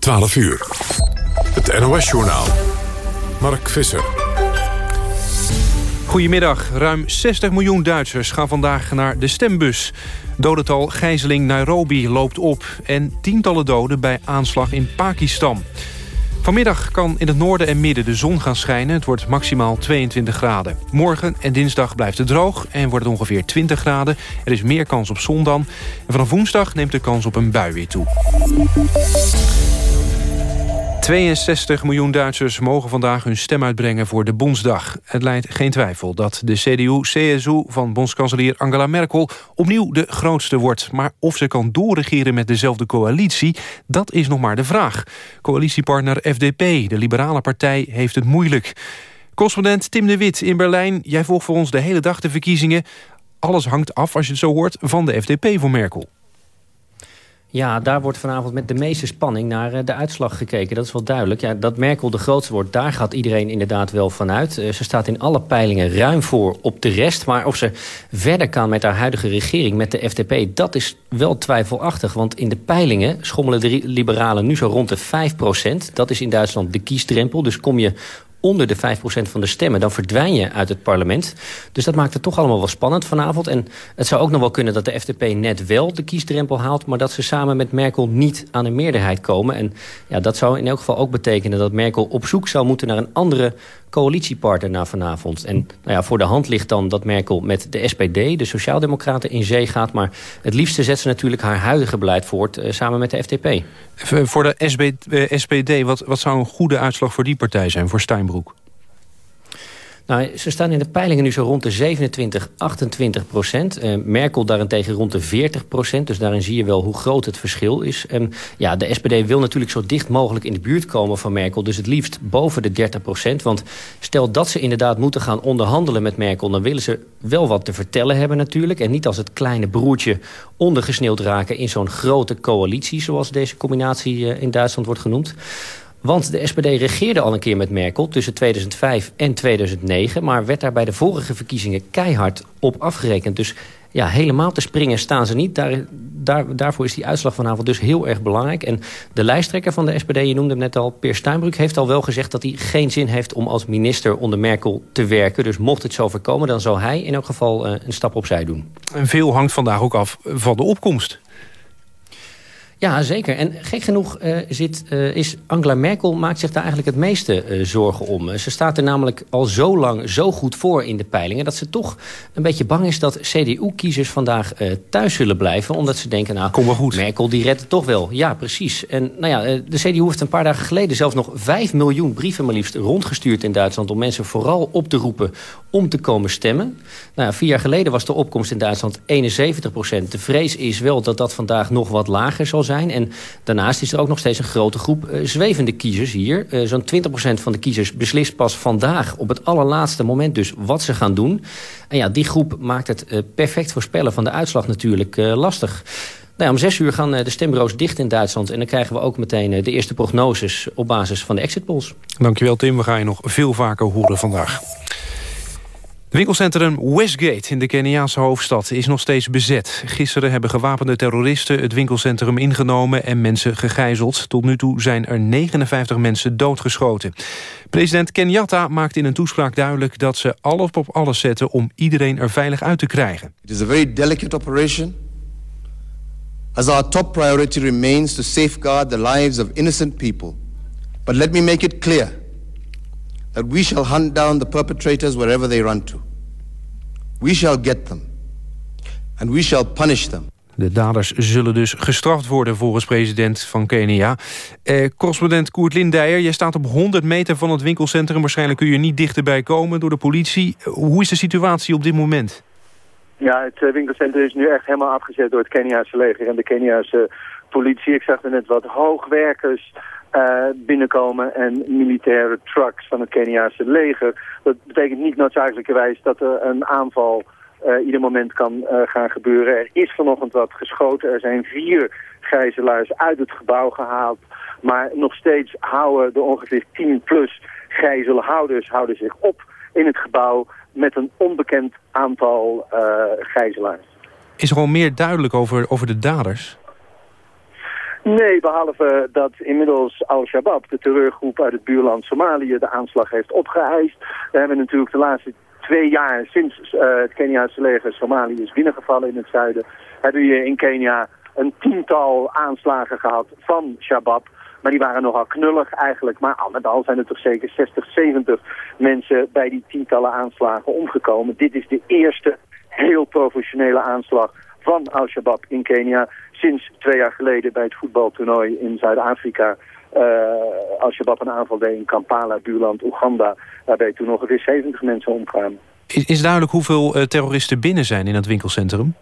12 uur. Het NOS-journaal. Mark Visser. Goedemiddag. Ruim 60 miljoen Duitsers gaan vandaag naar de stembus. Dodental gijzeling Nairobi loopt op. En tientallen doden bij aanslag in Pakistan. Vanmiddag kan in het noorden en midden de zon gaan schijnen. Het wordt maximaal 22 graden. Morgen en dinsdag blijft het droog en wordt het ongeveer 20 graden. Er is meer kans op zon dan. En vanaf woensdag neemt de kans op een bui weer toe. 62 miljoen Duitsers mogen vandaag hun stem uitbrengen voor de Bondsdag. Het leidt geen twijfel dat de CDU-CSU van bondskanselier Angela Merkel... opnieuw de grootste wordt. Maar of ze kan doorregeren met dezelfde coalitie, dat is nog maar de vraag. Coalitiepartner FDP, de liberale partij, heeft het moeilijk. Correspondent Tim de Wit in Berlijn. Jij volgt voor ons de hele dag de verkiezingen. Alles hangt af, als je het zo hoort, van de FDP voor Merkel. Ja, daar wordt vanavond met de meeste spanning naar eh, de uitslag gekeken. Dat is wel duidelijk. Ja, dat Merkel de grootste wordt, daar gaat iedereen inderdaad wel vanuit. Uh, ze staat in alle peilingen ruim voor op de rest. Maar of ze verder kan met haar huidige regering, met de FDP... dat is wel twijfelachtig. Want in de peilingen schommelen de liberalen nu zo rond de 5% Dat is in Duitsland de kiesdrempel. Dus kom je onder de 5% van de stemmen... dan verdwijn je uit het parlement. Dus dat maakt het toch allemaal wel spannend vanavond. En het zou ook nog wel kunnen dat de FDP net wel de kiesdrempel haalt... maar dat ze samen met Merkel niet aan een meerderheid komen. En ja, dat zou in elk geval ook betekenen dat Merkel op zoek zou moeten... naar een andere coalitiepartner na vanavond. En nou ja, voor de hand ligt dan dat Merkel met de SPD, de Sociaaldemocraten, in zee gaat. Maar het liefste zet ze natuurlijk haar huidige beleid voort uh, samen met de FDP. Voor de SB, uh, SPD, wat, wat zou een goede uitslag voor die partij zijn, voor Nou, ze staan in de peilingen nu zo rond de 27, 28 procent. Uh, Merkel daarentegen rond de 40 procent. Dus daarin zie je wel hoe groot het verschil is. En ja, de SPD wil natuurlijk zo dicht mogelijk in de buurt komen van Merkel. Dus het liefst boven de 30 procent. Want stel dat ze inderdaad moeten gaan onderhandelen met Merkel... dan willen ze wel wat te vertellen hebben natuurlijk. En niet als het kleine broertje ondergesneeuwd raken... in zo'n grote coalitie, zoals deze combinatie uh, in Duitsland wordt genoemd. Want de SPD regeerde al een keer met Merkel tussen 2005 en 2009... maar werd daar bij de vorige verkiezingen keihard op afgerekend. Dus ja, helemaal te springen staan ze niet. Daar, daar, daarvoor is die uitslag vanavond dus heel erg belangrijk. En de lijsttrekker van de SPD, je noemde hem net al, Peer Steinbrück... heeft al wel gezegd dat hij geen zin heeft om als minister onder Merkel te werken. Dus mocht het zo voorkomen, dan zal hij in elk geval uh, een stap opzij doen. En veel hangt vandaag ook af van de opkomst. Ja, zeker. En gek genoeg uh, zit, uh, is Angela Merkel maakt zich daar eigenlijk het meeste uh, zorgen om. ze staat er namelijk al zo lang zo goed voor in de peilingen... dat ze toch een beetje bang is dat CDU-kiezers vandaag thuis zullen blijven... omdat ze denken, nou, Kom maar goed. Merkel die redt het toch wel. Ja, precies. En nou ja, de CDU heeft een paar dagen geleden zelfs nog 5 miljoen brieven... maar liefst rondgestuurd in Duitsland... om mensen vooral op te roepen om te komen stemmen. Nou ja, vier jaar geleden was de opkomst in Duitsland 71 procent. De vrees is wel dat dat vandaag nog wat lager zal zijn zijn. En daarnaast is er ook nog steeds een grote groep uh, zwevende kiezers hier. Uh, Zo'n 20% van de kiezers beslist pas vandaag op het allerlaatste moment dus wat ze gaan doen. En ja, die groep maakt het uh, perfect voorspellen van de uitslag natuurlijk lastig. Nou ja, om zes uur gaan de stembureaus dicht in Duitsland. En dan krijgen we ook meteen de eerste prognoses op basis van de exit polls. Dankjewel Tim, we gaan je nog veel vaker horen vandaag. Het winkelcentrum Westgate in de Keniaanse hoofdstad is nog steeds bezet. Gisteren hebben gewapende terroristen het winkelcentrum ingenomen en mensen gegijzeld. Tot nu toe zijn er 59 mensen doodgeschoten. President Kenyatta maakt in een toespraak duidelijk dat ze alles op alles zetten om iedereen er veilig uit te krijgen. It is a very delicate operation. As our top priority remains to safeguard the lives of innocent people. But let me make it clear that we shall hunt down the perpetrators wherever they run to. We shall get them. And we shall punish them. De daders zullen dus gestraft worden volgens president van Kenia. Eh, correspondent Koert Lindijer, jij staat op 100 meter van het winkelcentrum. Waarschijnlijk kun je niet dichterbij komen door de politie. Hoe is de situatie op dit moment? Ja, het eh, winkelcentrum is nu echt helemaal afgezet door het Keniaanse leger en de Keniaanse politie. Ik zag er net wat hoogwerkers uh, binnenkomen en militaire trucks van het Keniaanse leger. Dat betekent niet noodzakelijkerwijs dat er een aanval uh, ieder moment kan uh, gaan gebeuren. Er is vanochtend wat geschoten. Er zijn vier gijzelaars uit het gebouw gehaald. Maar nog steeds houden de ongeveer 10 plus gijzelhouders houden zich op in het gebouw met een onbekend aantal gijzelaars. Is er gewoon meer duidelijk over, over de daders? Nee, behalve dat inmiddels Al-Shabaab, de terreurgroep uit het buurland Somalië, de aanslag heeft opgeëist. We hebben natuurlijk de laatste twee jaar sinds uh, het Keniaanse leger Somalië is binnengevallen in het zuiden, hebben we in Kenia een tiental aanslagen gehad van Shabab. Maar die waren nogal knullig eigenlijk. Maar al met al zijn er toch zeker 60, 70 mensen bij die tientallen aanslagen omgekomen. Dit is de eerste heel professionele aanslag van Al-Shabaab in Kenia. Sinds twee jaar geleden bij het voetbaltoernooi in Zuid-Afrika. Uh, Al-Shabaab een aanval deed in Kampala, buurland Oeganda. Waarbij toen ongeveer 70 mensen omkwamen. Is, duidelijk hoeveel uh, terroristen binnen zijn in het winkelcentrum?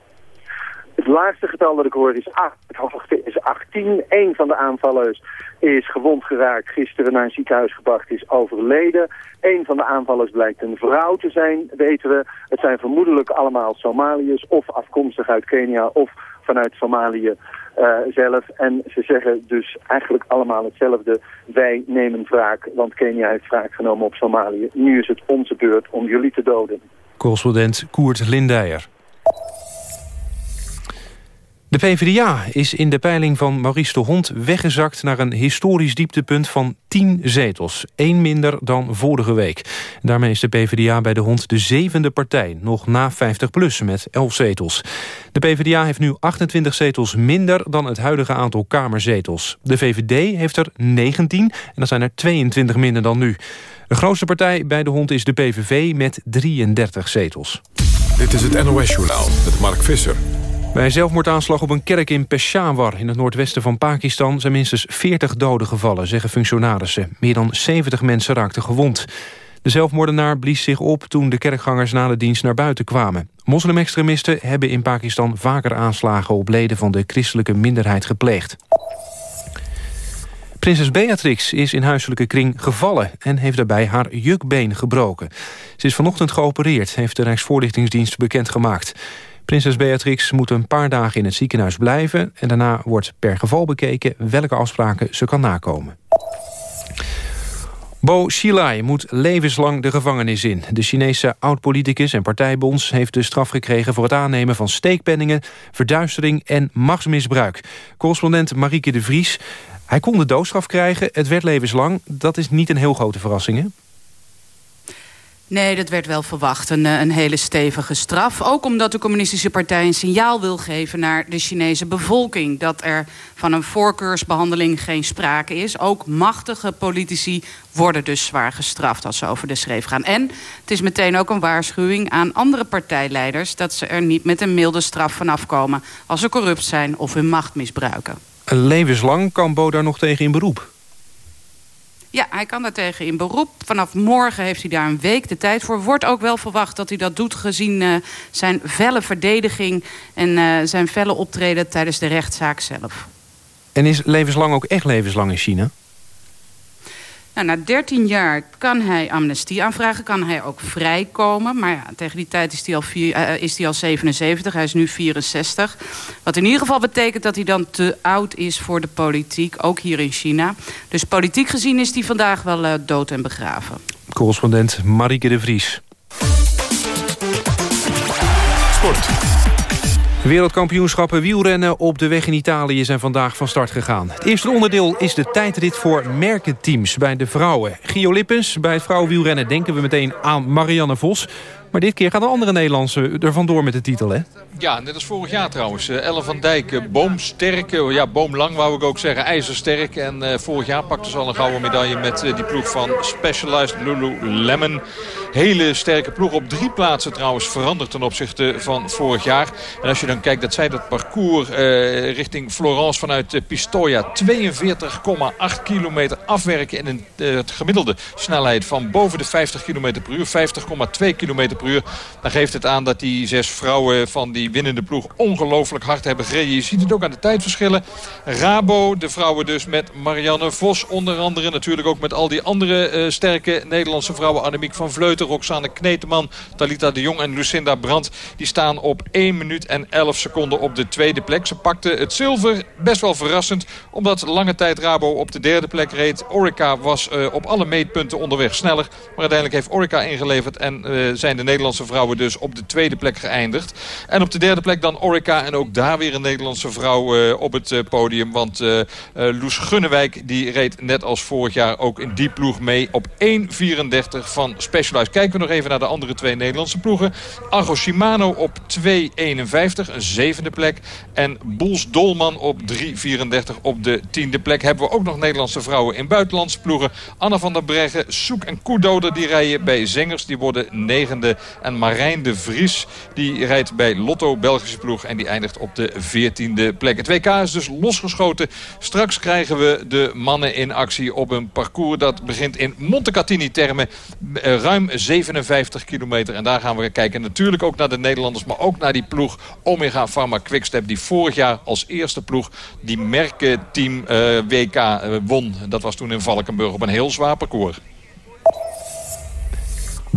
Laagste getal dat ik hoor is 8. Het hoogste is 18. Een van de aanvallers is gewond geraakt, gisteren naar een ziekenhuis gebracht, is overleden. Een van de aanvallers blijkt een vrouw te zijn, weten we. Het zijn vermoedelijk allemaal Somaliërs, of afkomstig uit Kenia, of vanuit Somalië uh, zelf. En ze zeggen dus eigenlijk allemaal hetzelfde. Wij nemen wraak, want Kenia heeft wraak genomen op Somalië. Nu is het onze beurt om jullie te doden. Correspondent Koert Lindijer. De PvdA is in de peiling van Maurice de Hond weggezakt... naar een historisch dieptepunt van 10 zetels. één minder dan vorige week. Daarmee is de PvdA bij de Hond de zevende partij... nog na 50PLUS met 11 zetels. De PvdA heeft nu 28 zetels minder dan het huidige aantal kamerzetels. De VVD heeft er 19 en dat zijn er 22 minder dan nu. De grootste partij bij de Hond is de PVV met 33 zetels. Dit is het NOS-journaal met Mark Visser. Bij een zelfmoordaanslag op een kerk in Peshawar in het noordwesten van Pakistan... zijn minstens 40 doden gevallen, zeggen functionarissen. Meer dan 70 mensen raakten gewond. De zelfmoordenaar blies zich op toen de kerkgangers na de dienst naar buiten kwamen. Moslimextremisten hebben in Pakistan vaker aanslagen op leden van de christelijke minderheid gepleegd. Prinses Beatrix is in huiselijke kring gevallen... en heeft daarbij haar jukbeen gebroken. Ze is vanochtend geopereerd, heeft de Rijksvoorlichtingsdienst bekendgemaakt. Prinses Beatrix moet een paar dagen in het ziekenhuis blijven... en daarna wordt per geval bekeken welke afspraken ze kan nakomen. Bo Xilai moet levenslang de gevangenis in. De Chinese oud-politicus en partijbonds heeft de straf gekregen... voor het aannemen van steekpenningen, verduistering en machtsmisbruik. Correspondent Marieke de Vries. Hij kon de doodstraf krijgen, het werd levenslang. Dat is niet een heel grote verrassing, hè? Nee, dat werd wel verwacht. Een, eh, een, hele stevige straf. Ook omdat de communistische partij een signaal wil geven naar de Chinese bevolking. Dat er van een voorkeursbehandeling geen sprake is. Ook machtige politici worden dus zwaar gestraft als ze over de schreef gaan. En het is meteen ook een waarschuwing aan andere partijleiders... dat ze er niet met een milde straf vanaf komen als ze corrupt zijn of hun macht misbruiken. Levenslang kan Bo daar nog tegen in beroep. Ja, hij kan daar tegen in beroep. Vanaf morgen heeft hij daar een week de tijd voor. Wordt ook wel verwacht dat hij dat doet gezien uh, zijn felle verdediging... en uh, zijn felle optreden tijdens de rechtszaak zelf. En is levenslang ook echt levenslang in China? Nou, na 13 jaar kan hij amnestie aanvragen, kan hij ook vrijkomen. Maar ja, tegen die tijd is hij, al vier, uh, is hij al 77, hij is nu 64. Wat in ieder geval betekent dat hij dan te oud is voor de politiek, ook hier in China. Dus politiek gezien is hij vandaag wel uh, dood en begraven. Correspondent Marieke de Vries. Sport. Wereldkampioenschappen wielrennen op de weg in Italië zijn vandaag van start gegaan. Het eerste onderdeel is de tijdrit voor merkenteams bij de vrouwen. Gio Lippens, bij het vrouwenwielrennen denken we meteen aan Marianne Vos. Maar dit keer gaat een andere Nederlandse er vandoor met de titel, hè? Ja, net als vorig jaar trouwens. Uh, Ellen van Dijk, uh, boomsterk. Uh, ja, boomlang wou ik ook zeggen. IJzersterk. En vorig jaar pakte ze al een gouden medaille met die ploeg van Specialized Lululemon. Hele sterke ploeg. Op drie plaatsen trouwens veranderd ten opzichte van vorig jaar. En als je dan kijkt dat zij dat parcours richting Florence vanuit Pistoia 42,8 kilometer afwerken in een gemiddelde snelheid van boven de 50 km per uur. 50,2 km per. Dan geeft het aan dat die zes vrouwen van die winnende ploeg ongelooflijk hard hebben gereden. Je ziet het ook aan de tijdverschillen. Rabo, de vrouwen dus met Marianne Vos onder andere. Natuurlijk ook met al die andere sterke Nederlandse vrouwen. Annemiek van Vleuten, Roxane Kneteman, Talita de Jong en Lucinda Brandt. Die staan op 1 minuut en 11 seconden op de tweede plek. Ze pakten het zilver best wel verrassend. Omdat lange tijd Rabo op de derde plek reed. Orica was op alle meetpunten onderweg sneller. Maar uiteindelijk heeft Orica ingeleverd en zijn de Nederlandse vrouwen dus op de tweede plek geëindigd. En op de derde plek dan Orica. En ook daar weer een Nederlandse vrouw op het podium. Want Loes Gunnewijk die reed net als vorig jaar ook in die ploeg mee op 1.34 van Specialized. Kijken we nog even naar de andere twee Nederlandse ploegen. Argo Shimano op 2.51, een zevende plek. En Boels Dolman op 3.34 op de tiende plek. Hebben we ook nog Nederlandse vrouwen in buitenlandse ploegen. Anna van der Breggen, Soek en Koedoder die rijden bij Zengers. Die worden negende. En Marijn de Vries die rijdt bij Lotto Belgische ploeg. En die eindigt op de veertiende plek. Het WK is dus losgeschoten. Straks krijgen we de mannen in actie op een parcours dat begint in Montecatini termen. Eh, ruim 57 kilometer. En daar gaan we kijken natuurlijk ook naar de Nederlanders. Maar ook naar die ploeg Omega Pharma Quickstep. Die vorig jaar als eerste ploeg die merkenteam uh, WK uh, won. Dat was toen in Valkenburg op een heel zwaar parcours.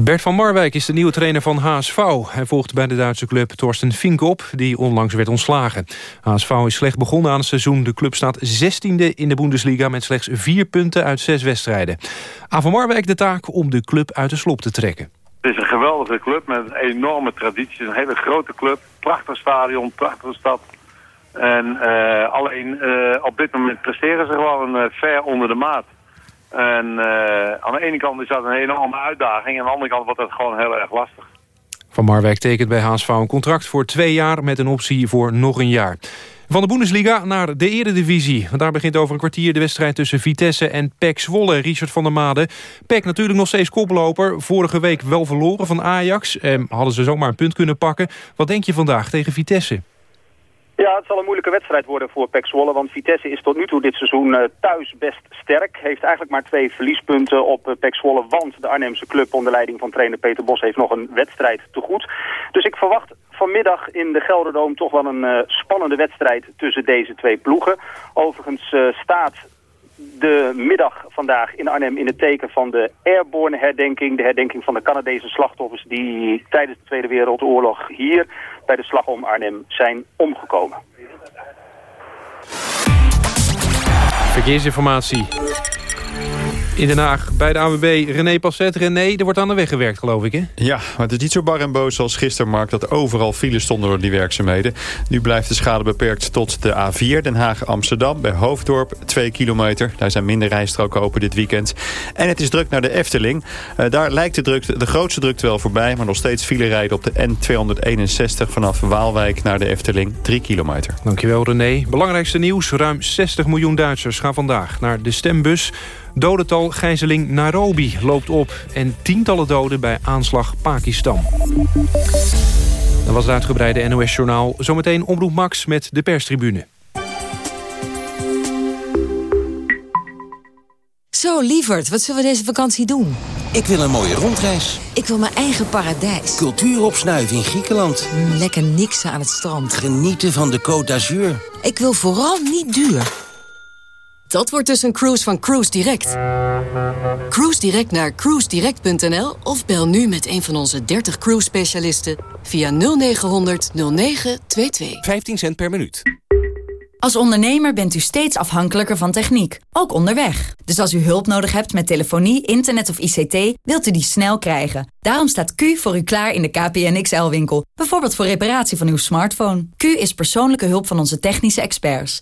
Bert van Marwijk is de nieuwe trainer van HSV. Hij volgt bij de Duitse club Torsten Fink op, die onlangs werd ontslagen. HSV is slecht begonnen aan het seizoen. De club staat 16e in de Bundesliga met slechts vier punten uit zes wedstrijden. Aan van Marwijk de taak om de club uit de slop te trekken. Het is een geweldige club met een enorme traditie. Een hele grote club, prachtig stadion, prachtige stad. En uh, alleen uh, op dit moment presteren ze gewoon uh, ver onder de maat. En uh, aan de ene kant is dat een enorme uitdaging. En aan de andere kant wordt dat gewoon heel erg lastig. Van Marwijk tekent bij HSV een contract voor twee jaar... met een optie voor nog een jaar. Van de Bundesliga naar de Eredivisie. Want daar begint over een kwartier de wedstrijd tussen Vitesse en PEC Zwolle. Richard van der Made. PEC natuurlijk nog steeds koploper. Vorige week wel verloren van Ajax. Eh, hadden ze zomaar een punt kunnen pakken. Wat denk je vandaag tegen Vitesse? Ja, het zal een moeilijke wedstrijd worden voor Pek Zwolle. Want Vitesse is tot nu toe dit seizoen uh, thuis best sterk. Heeft eigenlijk maar twee verliespunten op uh, Pek Zwolle. Want de Arnhemse club onder leiding van trainer Peter Bos heeft nog een wedstrijd te goed. Dus ik verwacht vanmiddag in de Gelderdoom toch wel een uh, spannende wedstrijd tussen deze twee ploegen. Overigens staat de middag vandaag in Arnhem in het teken van de airborne herdenking. De herdenking van de Canadese slachtoffers die tijdens de Tweede Wereldoorlog hier bij de slag om Arnhem zijn omgekomen. Verkeersinformatie. In Den Haag bij de AWB René Passet. René, er wordt aan de weg gewerkt, geloof ik, hè? Ja, maar het is niet zo bar en boos als gisteren, Mark... dat overal files stonden door die werkzaamheden. Nu blijft de schade beperkt tot de A4 Den Haag-Amsterdam... bij Hoofddorp, 2 kilometer. Daar zijn minder rijstroken open dit weekend. En het is druk naar de Efteling. Uh, daar lijkt de, drukte, de grootste drukte wel voorbij... maar nog steeds file rijden op de N261 vanaf Waalwijk naar de Efteling, 3 kilometer. Dankjewel, René. Belangrijkste nieuws, ruim 60 miljoen Duitsers gaan vandaag naar de stembus... Dodental gijzeling Nairobi loopt op en tientallen doden bij aanslag Pakistan. Dat was het uitgebreide NOS-journaal. Zometeen Omroep Max met de perstribune. Zo, lieverd, wat zullen we deze vakantie doen? Ik wil een mooie rondreis. Ik wil mijn eigen paradijs. Cultuur opsnuiven in Griekenland. Mm, lekker niksen aan het strand. Genieten van de Côte d'Azur. Ik wil vooral niet duur. Dat wordt dus een cruise van Cruise Direct. Cruise Direct naar cruisedirect.nl of bel nu met een van onze 30 cruise specialisten via 0900 0922. 15 cent per minuut. Als ondernemer bent u steeds afhankelijker van techniek, ook onderweg. Dus als u hulp nodig hebt met telefonie, internet of ICT, wilt u die snel krijgen. Daarom staat Q voor u klaar in de KPN XL-winkel. Bijvoorbeeld voor reparatie van uw smartphone. Q is persoonlijke hulp van onze technische experts.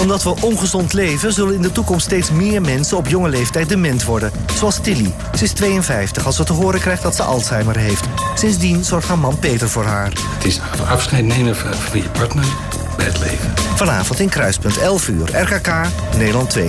omdat we ongezond leven... zullen in de toekomst steeds meer mensen op jonge leeftijd dement worden. Zoals Tilly. Ze is 52 als ze te horen krijgt dat ze Alzheimer heeft. Sindsdien zorgt haar man Peter voor haar. Het is afscheid nemen van je partner bij het leven. Vanavond in Kruispunt, 11 uur. RKK, Nederland 2.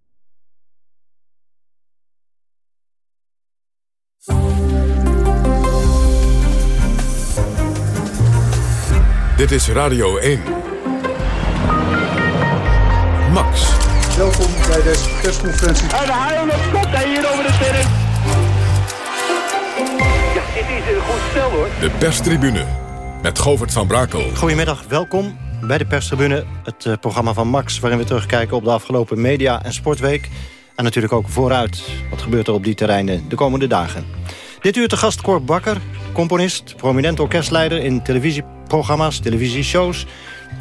Dit is Radio 1. Max. Welkom bij deze persconferentie. En de haal komt hij hier over de terrein. Ja, dit is een goed stel hoor. De perstribune met Govert van Brakel. Goedemiddag, welkom bij de perstribune. Het uh, programma van Max waarin we terugkijken op de afgelopen media- en sportweek. En natuurlijk ook vooruit. Wat gebeurt er op die terreinen de komende dagen. Dit uur te gast Cor Bakker, componist, prominent orkestleider in televisieprogramma's, televisieshows.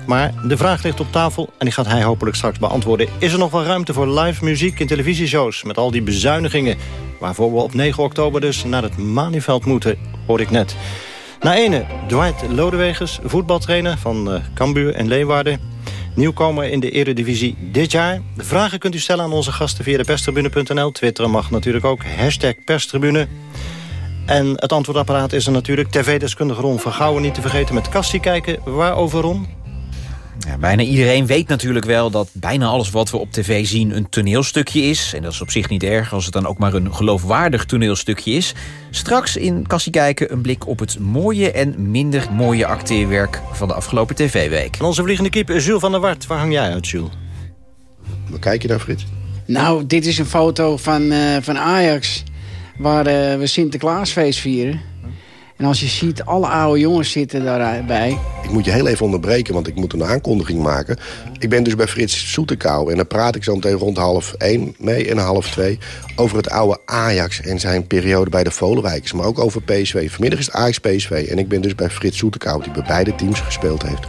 Maar de vraag ligt op tafel en die gaat hij hopelijk straks beantwoorden. Is er nog wel ruimte voor live muziek in televisieshows... met al die bezuinigingen waarvoor we op 9 oktober dus naar het Malieveld moeten, hoor ik net. Na ene, Dwight Lodewegers, voetbaltrainer van uh, Cambuur en Leeuwarden. Nieuwkomer in de Eredivisie dit jaar. De vragen kunt u stellen aan onze gasten via de perstribune.nl. Twitteren mag natuurlijk ook, hashtag perstribune. En het antwoordapparaat is er natuurlijk. TV-deskundige Ron van Gouwen niet te vergeten met Kastie kijken. Waarover Ron? Ja, bijna iedereen weet natuurlijk wel dat bijna alles wat we op tv zien een toneelstukje is. En dat is op zich niet erg als het dan ook maar een geloofwaardig toneelstukje is. Straks in Kassie Kijken een blik op het mooie en minder mooie acteerwerk van de afgelopen tv-week. En onze vliegende kip Jules van der Wart. Waar hang jij uit, Jules? Waar kijk je naar, Frits? Nou, dit is een foto van, uh, van Ajax waar uh, we Sinterklaasfeest vieren. En als je ziet, alle oude jongens zitten daarbij. Ik moet je heel even onderbreken, want ik moet een aankondiging maken. Ik ben dus bij Frits Soetekouw en daar praat ik zo meteen rond half één mee en half twee... over het oude Ajax en zijn periode bij de Volenwijkers. Maar ook over PSV. Vanmiddag is het Ajax-PSV en ik ben dus bij Frits Soetekouw... die bij beide teams gespeeld heeft.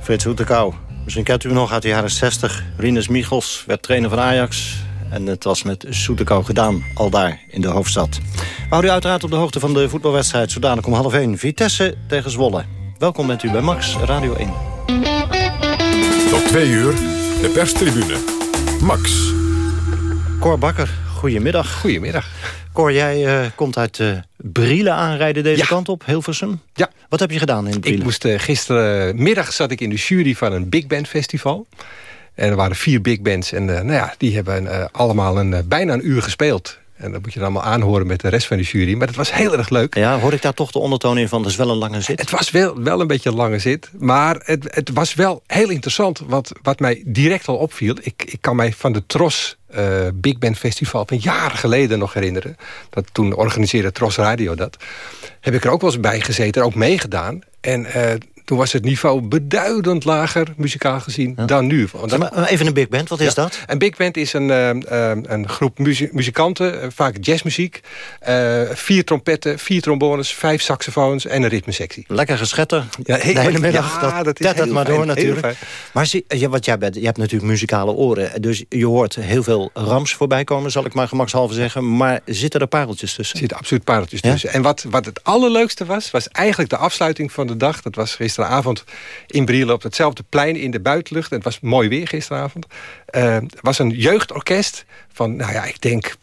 Frits Soetekouw, misschien kent u hem nog uit de jaren 60. Rinus Michels werd trainer van Ajax... En het was met Soetekouw gedaan, al daar in de hoofdstad. We houden u uiteraard op de hoogte van de voetbalwedstrijd... zodanig om half 1. Vitesse tegen Zwolle. Welkom bent u bij Max, Radio 1. Tot twee uur, de perstribune. Max. Cor Bakker, goedemiddag. Goedemiddag. Cor, jij uh, komt uit uh, Brielen aanrijden deze ja. kant op, Hilversum. Ja. Wat heb je gedaan in Brielen? Ik moest, uh, gisterenmiddag zat ik in de jury van een big band festival... En er waren vier big bands. En uh, nou ja, die hebben uh, allemaal een, uh, bijna een uur gespeeld. En dat moet je dan allemaal aanhoren met de rest van de jury. Maar het was heel erg leuk. Ja, hoor ik daar toch de ondertoon in van, dat is wel een lange zit? Het was wel, wel een beetje een lange zit. Maar het, het was wel heel interessant. Wat, wat mij direct al opviel. Ik, ik kan mij van de Tros Big Band Festival van jaren geleden nog herinneren. Dat toen organiseerde Tros Radio dat. Heb ik er ook wel eens bij gezeten, ook meegedaan. En toen was het niveau beduidend lager, muzikaal gezien, ja. dan nu. Dat... Maar even een big band, wat is ja. dat? Een big band is een, uh, een groep muzikanten, uh, vaak jazzmuziek. Uh, vier trompetten, vier trombones, vijf saxofoons en een ritmesectie. Lekker geschetter, ja, de hele middag. Ja, dat, dat is dat, dat maar door natuurlijk. Maar zie, wat jij bent, je hebt natuurlijk muzikale oren. Dus je hoort heel veel rams voorbij komen, zal ik maar gemakshalve zeggen. Maar zitten er pareltjes tussen? Er zitten absoluut pareltjes tussen. En wat, wat het allerleukste was, was eigenlijk de afsluiting van de dag. Dat was gisteren gisteravond in Brielen op hetzelfde plein in de buitenlucht. Het was mooi weer gisteravond. Uh, er was een jeugdorkest van, nou ja, ik denk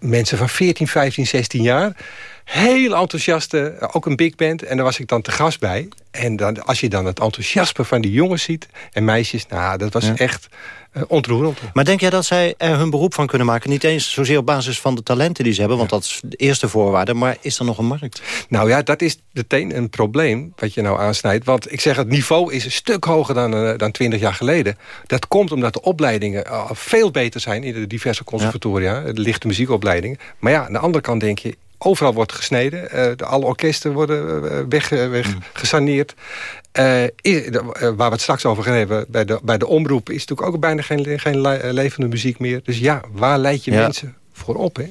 mensen van 14, 15, 16 jaar. Heel enthousiaste, ook een big band. En daar was ik dan te gast bij. En dan, als je dan het enthousiasme van die jongens ziet en meisjes... nou, dat was ja. echt ontroerend. Maar denk jij dat zij er hun beroep van kunnen maken? Niet eens zozeer op basis van de talenten die ze hebben... want dat is de eerste voorwaarde. Maar is er nog een markt? Nou ja, dat is meteen een probleem wat je nou aansnijdt. Want ik zeg, het niveau is een stuk hoger dan, uh, dan 20 jaar geleden. Dat komt omdat de opleidingen uh, veel beter zijn... in de diverse conservatoria, ja. de lichte muziekopleidingen. Maar ja, aan de andere kant denk je overal wordt gesneden. Uh, de, alle orkesten worden uh, weg, weg mm. gesaneerd. Uh, is, waar we het straks over gaan hebben bij de, bij de omroep... is natuurlijk ook bijna geen, geen levende muziek meer. Dus ja, waar leid je ja. mensen voor op? Hè?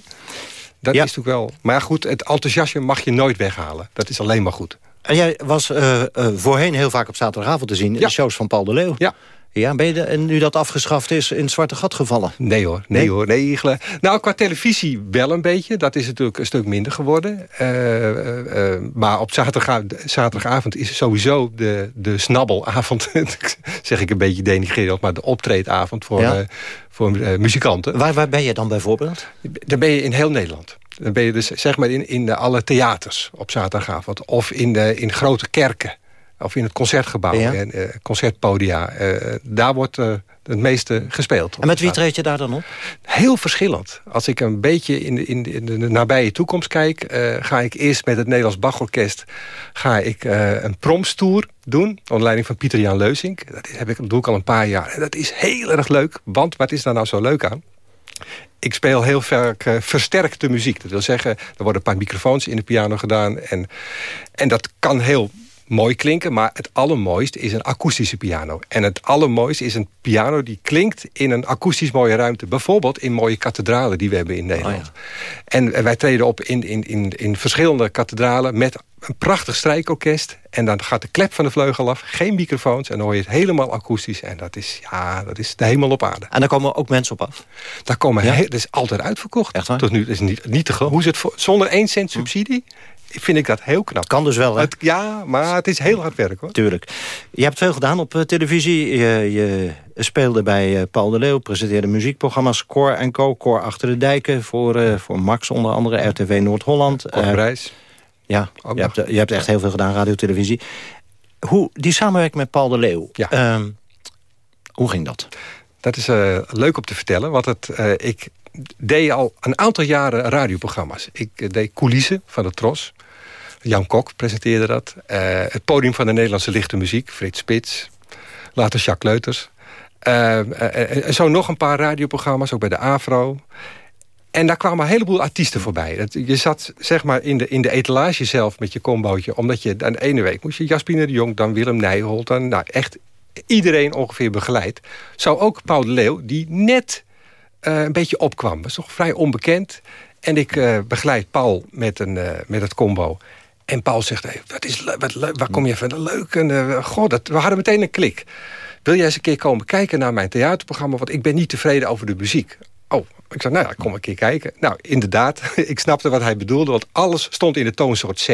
Dat ja. is natuurlijk wel... Maar goed, het enthousiasme mag je nooit weghalen. Dat is alleen maar goed. En jij was uh, uh, voorheen heel vaak op zaterdagavond te zien... in de shows van Paul de Leeuw. Ja. Ja, ben je de, en nu dat afgeschaft is in het zwarte gat gevallen? Nee hoor, nee, nee? hoor. Nee, nou, qua televisie wel een beetje. Dat is natuurlijk een stuk minder geworden. Uh, uh, uh, maar op zaterdagavond, zaterdagavond is sowieso de, de snabbelavond... zeg ik een beetje denigrerend, maar de optreedavond voor, ja. voor muzikanten. Waar, waar ben je dan bijvoorbeeld? Dan ben je in heel Nederland. Dan ben je dus zeg maar in, in de alle theaters op zaterdagavond. Of in, de, in grote kerken. Of in het concertgebouw. Ja. En, uh, concertpodia. Uh, daar wordt uh, het meeste gespeeld. En met wie treed je daar dan op? Heel verschillend. Als ik een beetje in de, in de, in de nabije toekomst kijk... ga ik eerst met het Nederlands Bachorkest... ga ik een promstoer doen. Onder leiding van Pieter-Jan Leusink. Dat, heb ik, dat doe ik al een paar jaar. En dat is heel erg leuk. Want wat is daar nou zo leuk aan? ik speel heel vaak uh, versterkte muziek. Dat wil zeggen, er worden een paar microfoons in de piano gedaan. En, en dat kan heel mooi klinken, maar het allermooiste is een akoestische piano. En het allermooiste is een piano die klinkt in een akoestisch mooie ruimte. Bijvoorbeeld in mooie kathedralen die we hebben in Nederland. Oh ja. en, wij treden op in, in, in, in verschillende kathedralen met een prachtig strijkorkest. En dan gaat de klep van de vleugel af, geen microfoons... en dan hoor je het helemaal akoestisch. En dat is, ja, dat is de hemel op aarde. En daar komen ook mensen op af? Daar komen ja? dat is altijd uitverkocht. Echt waar? Tot nu is niet, niet te Hoe is het voor, zonder één cent subsidie? Vind ik dat heel knap. Kan dus wel, hè? Het, ja, maar het is heel hard werk, hoor. Tuurlijk. Je hebt veel gedaan op uh, televisie. Je, je, speelde bij uh, Paul de Leeuw, presenteerde muziekprogramma's Cor en Co. Cor Achter de Dijken, voor, uh, voor Max onder andere, RTV Noord-Holland. Prijs. Ja, je hebt, je hebt echt heel veel gedaan, radio, televisie. Hoe, die samenwerking met Paul de Leeuw, ja. uh, hoe ging dat? Dat is leuk om te vertellen, want het, ik deed al een aantal jaren radioprogramma's. Ik deed coulissen van de Tros. Jan Kok presenteerde dat. Uh, het podium van de Nederlandse lichte muziek. Frits Spits. Later Jacques Leuters. Uh, uh, en zo nog een paar radioprogramma's. Ook bij de AVRO. En daar kwamen een heleboel artiesten voorbij. Je zat zeg maar in de, in de etalage zelf met je combootje. Omdat je aan de ene week moest je Jaspine de Jong... dan Willem Nijholt. Dan nou, echt iedereen ongeveer begeleid. Zo ook Paul de Leeuw, die net een beetje opkwam. Is toch vrij onbekend. En ik begeleid Paul met, een, met het combo. En Paul zegt, hey, wat is wat waar kom je van? Leuk. En, uh, god, dat, we hadden meteen een klik. Wil jij eens een keer komen kijken naar mijn theaterprogramma? Want ik ben niet tevreden over de muziek. Ik zei, nou ja, kom een keer kijken. Nou, inderdaad, ik snapte wat hij bedoelde. Want alles stond in de toonsoort C.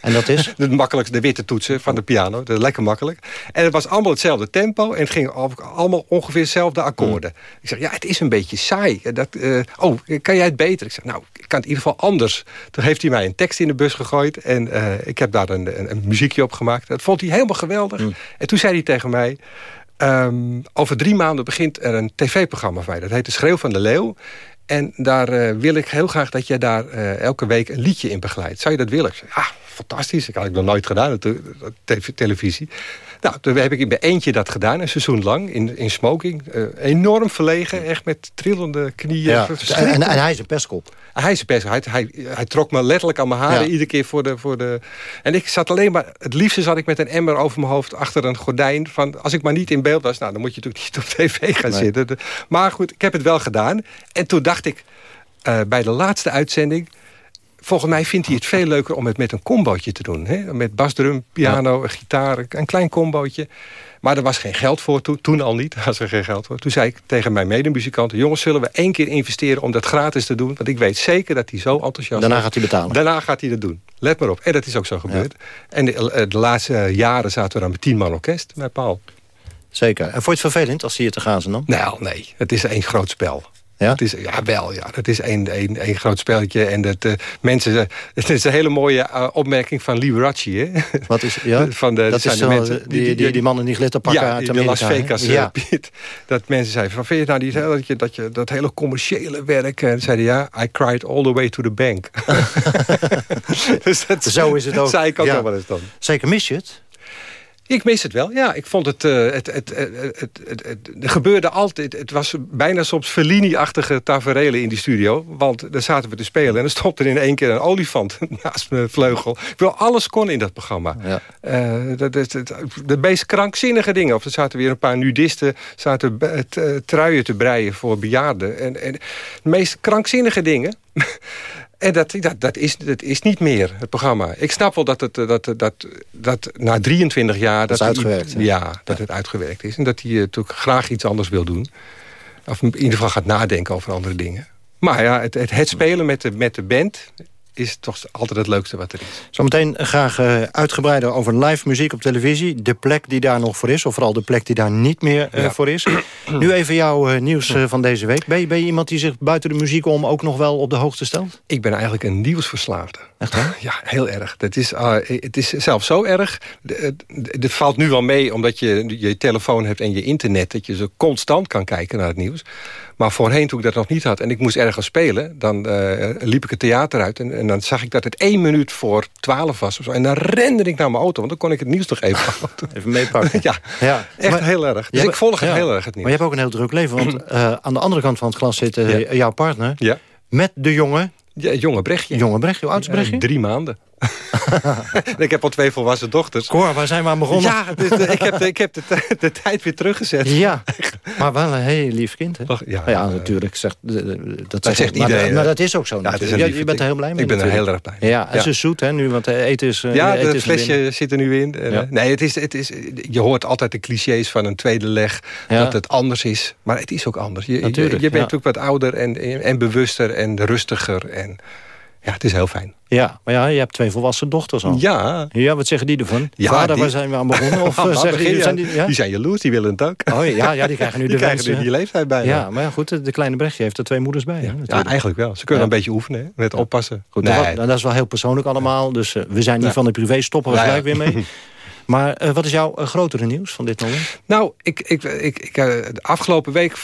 En dat is? de makkelijkste, de witte toetsen van de piano. Dat is lekker makkelijk. En het was allemaal hetzelfde tempo. En het ging allemaal ongeveer dezelfde akkoorden. Mm. Ik zeg, ja, het is een beetje saai. Dat, uh, oh, kan jij het beter? Ik zeg, nou, ik kan het in ieder geval anders. Toen heeft hij mij een tekst in de bus gegooid. En uh, ik heb daar een, een, een, muziekje op gemaakt. Dat vond hij helemaal geweldig. Mm. En toen zei hij tegen mij... Um, over drie maanden begint er een tv-programma van. Dat heet De Schreeuw van de Leeuw. En daar uh, wil ik heel graag dat jij daar uh, elke week een liedje in begeleidt. Zou je dat willen? Ja, fantastisch. Dat had ik nog nooit gedaan televisie. Nou, toen heb ik in mijn eentje dat gedaan, een seizoen lang, in, in smoking. Uh, enorm verlegen, echt met trillende knieën. Ja. En, en, hij is een pestkop. Hij is een pestkop. Hij, hij, hij, trok me letterlijk aan mijn haren ja. iedere keer voor de, voor de... En ik zat alleen maar... Het liefste zat ik met een emmer over mijn hoofd achter een gordijn. Van, als ik maar niet in beeld was, nou, dan moet je natuurlijk niet op tv gaan nee. zitten. Maar goed, ik heb het wel gedaan. En toen dacht ik, uh, bij de laatste uitzending volgens mij vindt hij het veel leuker om het met een combootje te doen. Hè? Met basdrum, piano, ja. gitaar, een klein combootje. Maar er was geen geld voor, toen, toen al niet was er geen geld voor. Toen zei ik tegen mijn medemuzikanten... jongens, zullen we één keer investeren om dat gratis te doen? Want ik weet zeker dat hij zo enthousiast Daarna is. gaat hij betalen. Daarna gaat hij dat doen. Let maar op. En dat is ook zo gebeurd. Ja. En de, de, laatste jaren zaten we dan met tien man orkest bij Paul. Zeker. En vond je het vervelend als hij hier te gaan zijn dan? Nou, nee. Het is één groot spel. Ja? Het is, ja, wel. Ja. Het is één, één, één groot spelletje. En dat, uh, mensen, het is een hele mooie uh, opmerking van Liberace. Hè? Wat is ja? Van de, dat de mensen, die, die, die, die mannen die glitterpakken ja, uit die, de Las Vegas ja. Piet. Dat mensen zeiden van, vind je nou niet dat je, dat, je, dat hele commerciële werk... En zeiden ja, I cried all the way to the bank. dus dat, Zo is het ook. zei ik ook ja. wel eens dan. Zeker mis je het? Ik mis het wel, ja. Ik vond het... Uh, het, het, het, het, er gebeurde altijd... Het was bijna soms Fellini-achtige taferelen in die studio. Want daar zaten we te spelen en er stond er in één keer een olifant naast mijn vleugel. Ik wil alles kon in dat programma. Ja. Uh, dat, dat, dat, de meest krankzinnige dingen. Of er zaten weer een paar nudisten... zaten truien te breien voor bejaarden. En, en de meest krankzinnige dingen... En dat, dat, dat, is, dat is niet meer, het programma. Ik snap wel dat, het, dat, dat, dat na 23 jaar... Dat, dat is uitgewerkt. ja, dat het uitgewerkt is. En dat hij eh, natuurlijk graag iets anders wil doen. Of in ieder geval gaat nadenken over andere dingen. Maar ja, het, het, het spelen met de, met de band is toch altijd het leukste wat er is. Zometeen graag eh, uitgebreider over live muziek op televisie. De plek die daar nog voor is, of vooral de plek die daar niet meer eh, Ja. voor is. nu even jouw eh, nieuws eh, van deze week. Ben je, ben je iemand die zich buiten de muziek om ook nog wel op de hoogte stelt? Ik ben eigenlijk een nieuwsverslaafde. Echt waar? Ja, heel erg. Dat is, ah, het is zelfs zo erg. Het valt nu wel mee omdat je je telefoon hebt en je internet... dat je zo constant kan kijken naar het nieuws. Maar voorheen, toen ik dat nog niet had en ik moest ergens spelen... dan eh, liep ik het theater uit en, en dan zag ik dat het één minuut voor twaalf was. Of zo. En dan rende ik naar mijn auto, want dan kon ik het nieuws nog even houden. Even meepakken. ja, Ja, echt maar- heel erg. Dus ik volg het ja. heel erg, het nieuws. Maar je hebt ook een heel druk leven. Want eh, aan de andere kant van het glas zit eh, Ja. jouw partner. Ja. Met de jongen. Ja, jonge Brechtje. Jonge Brechtje. Hoe oud is Brechtje? Drie maanden. Ik heb al twee volwassen dochters. Cor, waar zijn we aan begonnen? Ja, dus, eh, ik heb, de, ik heb de, de tijd weer teruggezet. Ja, maar wel een heel lief kind, hè? Ach, ja, Nou ja, natuurlijk. Zegt, eh, dat, Dat zegt maar, iedereen, Maar dat is ook zo. Ja, natuurlijk. je bent er heel blij mee. Ik ben er natuurlijk. heel erg blij mee. Ja, en Ja. ze is zoet, hè, nu, want eh, eten is... eh, Ja, het flesje zit er nu in. Eh, Nee, het is, het is, je hoort altijd de clichés van een tweede leg. Ja. Dat het anders is. Maar het is ook anders. Je, je, je Natuurlijk, bent ja. natuurlijk wat ouder en, en bewuster en rustiger. En ja, het is heel fijn. Ja, maar ja, je hebt twee volwassen dochters al. Ja. Ja, wat zeggen die ervan? Ja, Vader, die- waar zijn we aan begonnen? Of Ah, eh, zeggen begin die, zijn aan. die, ja? die zijn jaloers, die willen het ook. Oh ja, ja, die krijgen nu Die de krijgen nu die leeftijd bijna. Ja, maar ja, goed, de kleine Brechtje heeft er twee moeders bij. Ja, natuurlijk. eigenlijk wel. Ze kunnen Ja. een beetje oefenen hè, met oppassen. Goed, nee. dat, wa- dat is wel heel persoonlijk allemaal. Dus eh, we zijn niet Ja. van de privé, stoppen we Ja, ja. gelijk weer mee. Maar eh, wat is jouw eh, grotere nieuws van dit moment? Nou, ik, ik, ik, ik, eh, de afgelopen week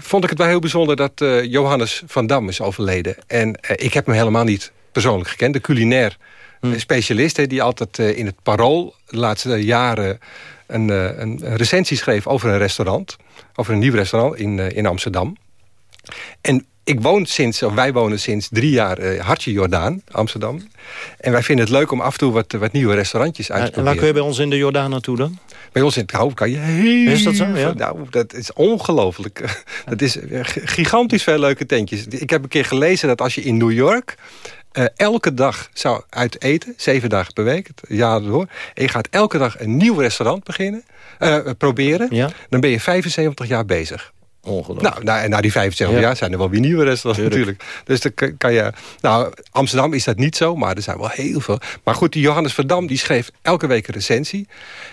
vond ik het wel heel bijzonder... dat Johannes van Dam is overleden. En ik heb hem helemaal niet persoonlijk gekend. De culinair Hm. specialist... die altijd in het Parool de laatste jaren... Een, een, een recensie schreef over een restaurant. Over een nieuw restaurant in, in Amsterdam. En ik woon sinds, of wij wonen sinds drie jaar eh Hartje Jordaan, Amsterdam. En wij vinden het leuk om af en toe wat, wat nieuwe restaurantjes uit te En waar proberen. kun je bij ons in de Jordaan naartoe dan? Bij ons in het Hou kan je heel... Is dat zo, ja? Nou, dat is ongelooflijk. Dat is eh, gigantisch veel leuke tentjes. Ik heb een keer gelezen dat als je in New York... eh, elke dag zou uit eten, zeven dagen per week, het jaar door... en je gaat elke dag een nieuw restaurant beginnen, eh, proberen... Ja. dan ben je 75 jaar bezig. Ongelooflijk. Nou, na, en na die 75 Ja. jaar zijn er wel weer nieuwe restaurants Tuurlijk. natuurlijk. Dus dan kan- je... Nou, Amsterdam is dat niet zo, maar er zijn wel heel veel. Maar goed, die Johannes Verdam die schreef elke week een recensie.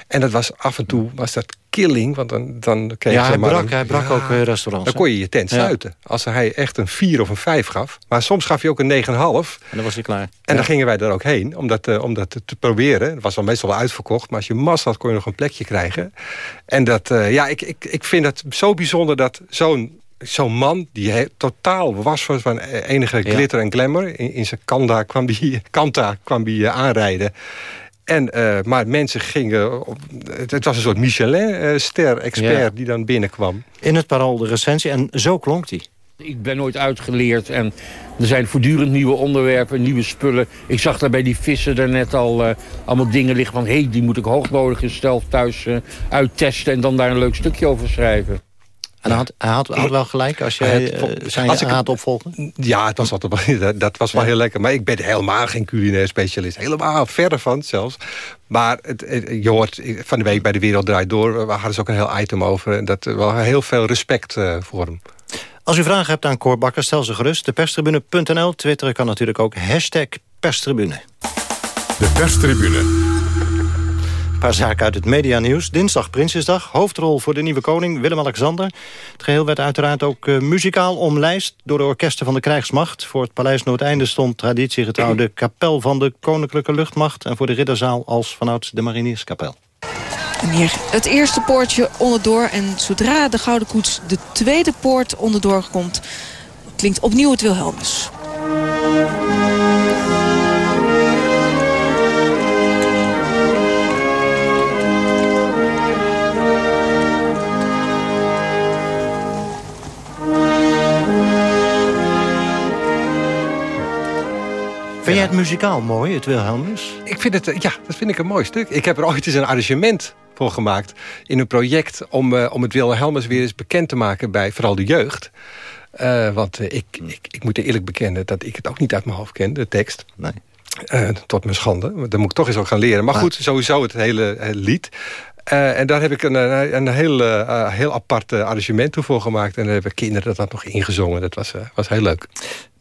En dat was af en toe was dat killing, want dan, dan kreeg Ja, hij maar brak, een- hij brak Ja, ook eh, restaurants. Dan kon je je tent Ja. sluiten. Als hij echt een 4 of een 5 gaf. Maar soms gaf hij ook een 9,5. En dan was hij klaar. En Ja. dan gingen wij er ook heen om dat, eh, om dat te, proberen. Het was wel meestal uitverkocht, maar als je massa had kon je nog een plekje krijgen. En dat, eh, ja, ik, ik, ik vind het zo bijzonder dat zo'n zo'n man die he- totaal was van- enige glitter en glamour. In, in zijn kanda kwam die, kanta kwam die aanrijden. En, eh, maar mensen gingen... Op, het, was een soort Michelin-ster-expert Ja. die dan binnenkwam. In het parool de recensie en zo klonk die. Ik ben nooit uitgeleerd en er zijn voortdurend nieuwe onderwerpen, nieuwe spullen. Ik zag daar bij die vissen daarnet al eh, allemaal dingen liggen van... hé, hey, die moet ik hoognodig zelf thuis eh, uittesten en dan daar een leuk stukje over schrijven. En hij had, hij had, had wel gelijk als jij Het- eh, zijn als haat opvolgde? Ja, het was altijd, dat, dat was wel Ja. heel lekker. Maar ik ben helemaal geen culinair specialist. Helemaal verre van zelfs. Maar het, je hoort van de week bij De Wereld Draait Door... eh, we hadden ze ook een heel item over. En dat eh, wel heel veel respect eh, voor hem. Als u vragen hebt aan Cor Bakker, stel ze gerust. Deperstribune.nl. Twitteren kan natuurlijk ook hashtag perstribune. De perstribune. Paar zaken uit het medianieuws. Dinsdag Prinsjesdag. Hoofdrol voor de nieuwe koning Willem-Alexander. Het geheel werd uiteraard ook eh, muzikaal omlijst... door de orkesten van de krijgsmacht. Voor het Paleis Noordeinde stond traditiegetrouw... de kapel van de Koninklijke Luchtmacht... en voor de Ridderzaal als vanouds de Marinierskapel. En hier het eerste poortje onderdoor. En zodra de Gouden Koets de tweede poort onderdoor komt... klinkt opnieuw het Wilhelmus. Vind jij het muzikaal mooi, het Wilhelmus? Ik vind het, ja, dat vind ik een mooi stuk. Ik heb er ooit eens een arrangement voor gemaakt in een project... om, uh, om het Wilhelmus weer eens bekend te maken bij vooral de jeugd. Uh, want uh, ik, ik, ik moet eerlijk bekennen dat ik het ook niet uit mijn hoofd ken, de tekst. Nee. Uh, tot mijn schande. Dan moet ik toch eens ook gaan leren. Maar, maar goed, sowieso het hele lied. Uh, en daar heb ik een, een, een heel, uh, heel apart arrangement toe voor gemaakt. En daar hebben kinderen dat nog ingezongen. Dat was, was heel leuk.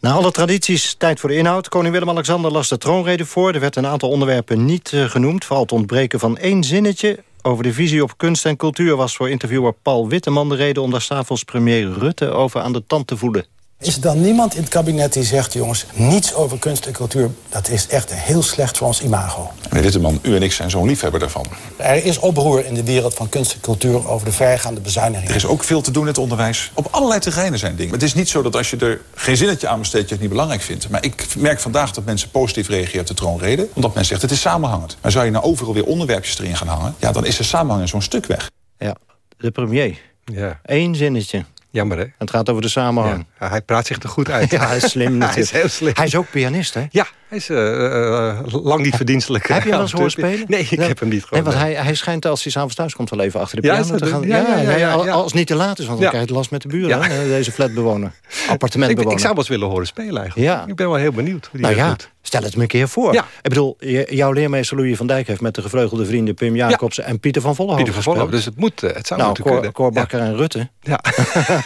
Na alle tradities, tijd voor de inhoud. Koning Willem-Alexander las de troonrede voor. Er werd een aantal onderwerpen niet genoemd. Vooral het ontbreken van één zinnetje. Over de visie op kunst en cultuur was voor interviewer Paul Witteman de reden... om daar s'avonds premier Rutte over aan de tand te voeden. Is er dan niemand in het kabinet die zegt... jongens, niets over kunst en cultuur, dat is echt heel slecht voor ons imago? Meneer Witteman, u en ik zijn zo'n liefhebber daarvan. Er is oproer in de wereld van kunst en cultuur... over de vergaande bezuinigingen. Er is ook veel te doen in het onderwijs. Op allerlei terreinen zijn dingen. Het is niet zo dat als je er geen zinnetje aan besteedt... je het niet belangrijk vindt. Maar ik merk vandaag dat mensen positief reageren op de troonrede... omdat men zegt, het is samenhangend. Maar zou je nou overal weer onderwerpjes erin gaan hangen... ja, dan is de samenhang in zo'n stuk weg. Ja, de premier. Ja. Eén zinnetje. Jammer, hè? Het gaat over de samenhang. Ja, hij praat zich er goed uit. ja, hij is slim hij is heel slim. Hij is ook pianist, hè? Ja, hij is uh, uh, lang niet verdienstelijk. Heb je hem wel eens horen spelen? Nee, ik heb hem niet gehoord. Nee, want hij, hij schijnt als hij s'avonds thuis komt wel even achter de piano te gaan. Ja, ja, ja, ja, Als het niet te laat is, want dan krijg je last met de buren. Deze flatbewoner, appartementbewoner. Ik, ik, zou wel eens willen horen spelen eigenlijk. Ja. Ik ben wel heel benieuwd. Hoe die nou ja, doet. Stel het me een keer voor. Ja. Ik bedoel, jouw leermeester Louis van Dijk heeft met de gevleugelde vrienden Pim Jacobsen en Pieter van Vollenhoven Pieter van Vollenhoven, dus het moet, het zou nou, moeten Cor, kunnen. Cor Bakker en Rutte. Ja.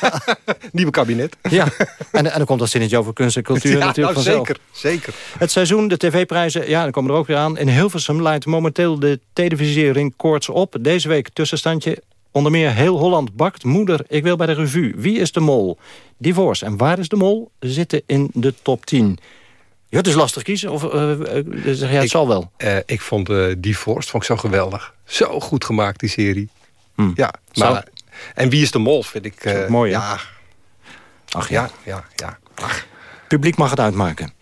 Nieuwe kabinet. Ja, en, en dan komt dat zinnetje over kunst en cultuur ja, natuurlijk nou, vanzelf. Zeker, zeker. Het seizoen, de tv-prijzen, ja, dan komen er ook weer aan. In Hilversum leidt momenteel de televisiering koorts op. Deze week tussenstandje Onder meer Heel Holland bakt. Moeder, ik wil bij de revue. Wie is de mol? Divorce. En waar is de mol? Zitten in de top 10. Ja, het is lastig kiezen. Of uh, zeg jij, het zal wel. Uh, ik vond uh, Divorced vond ik zo geweldig. Zo goed gemaakt, die serie. Hmm. Ja, maar, en Wie is de mol, vind ik... Mooi, ja. Ach ja. Ja, ja, ja. Ach. Publiek mag het uitmaken.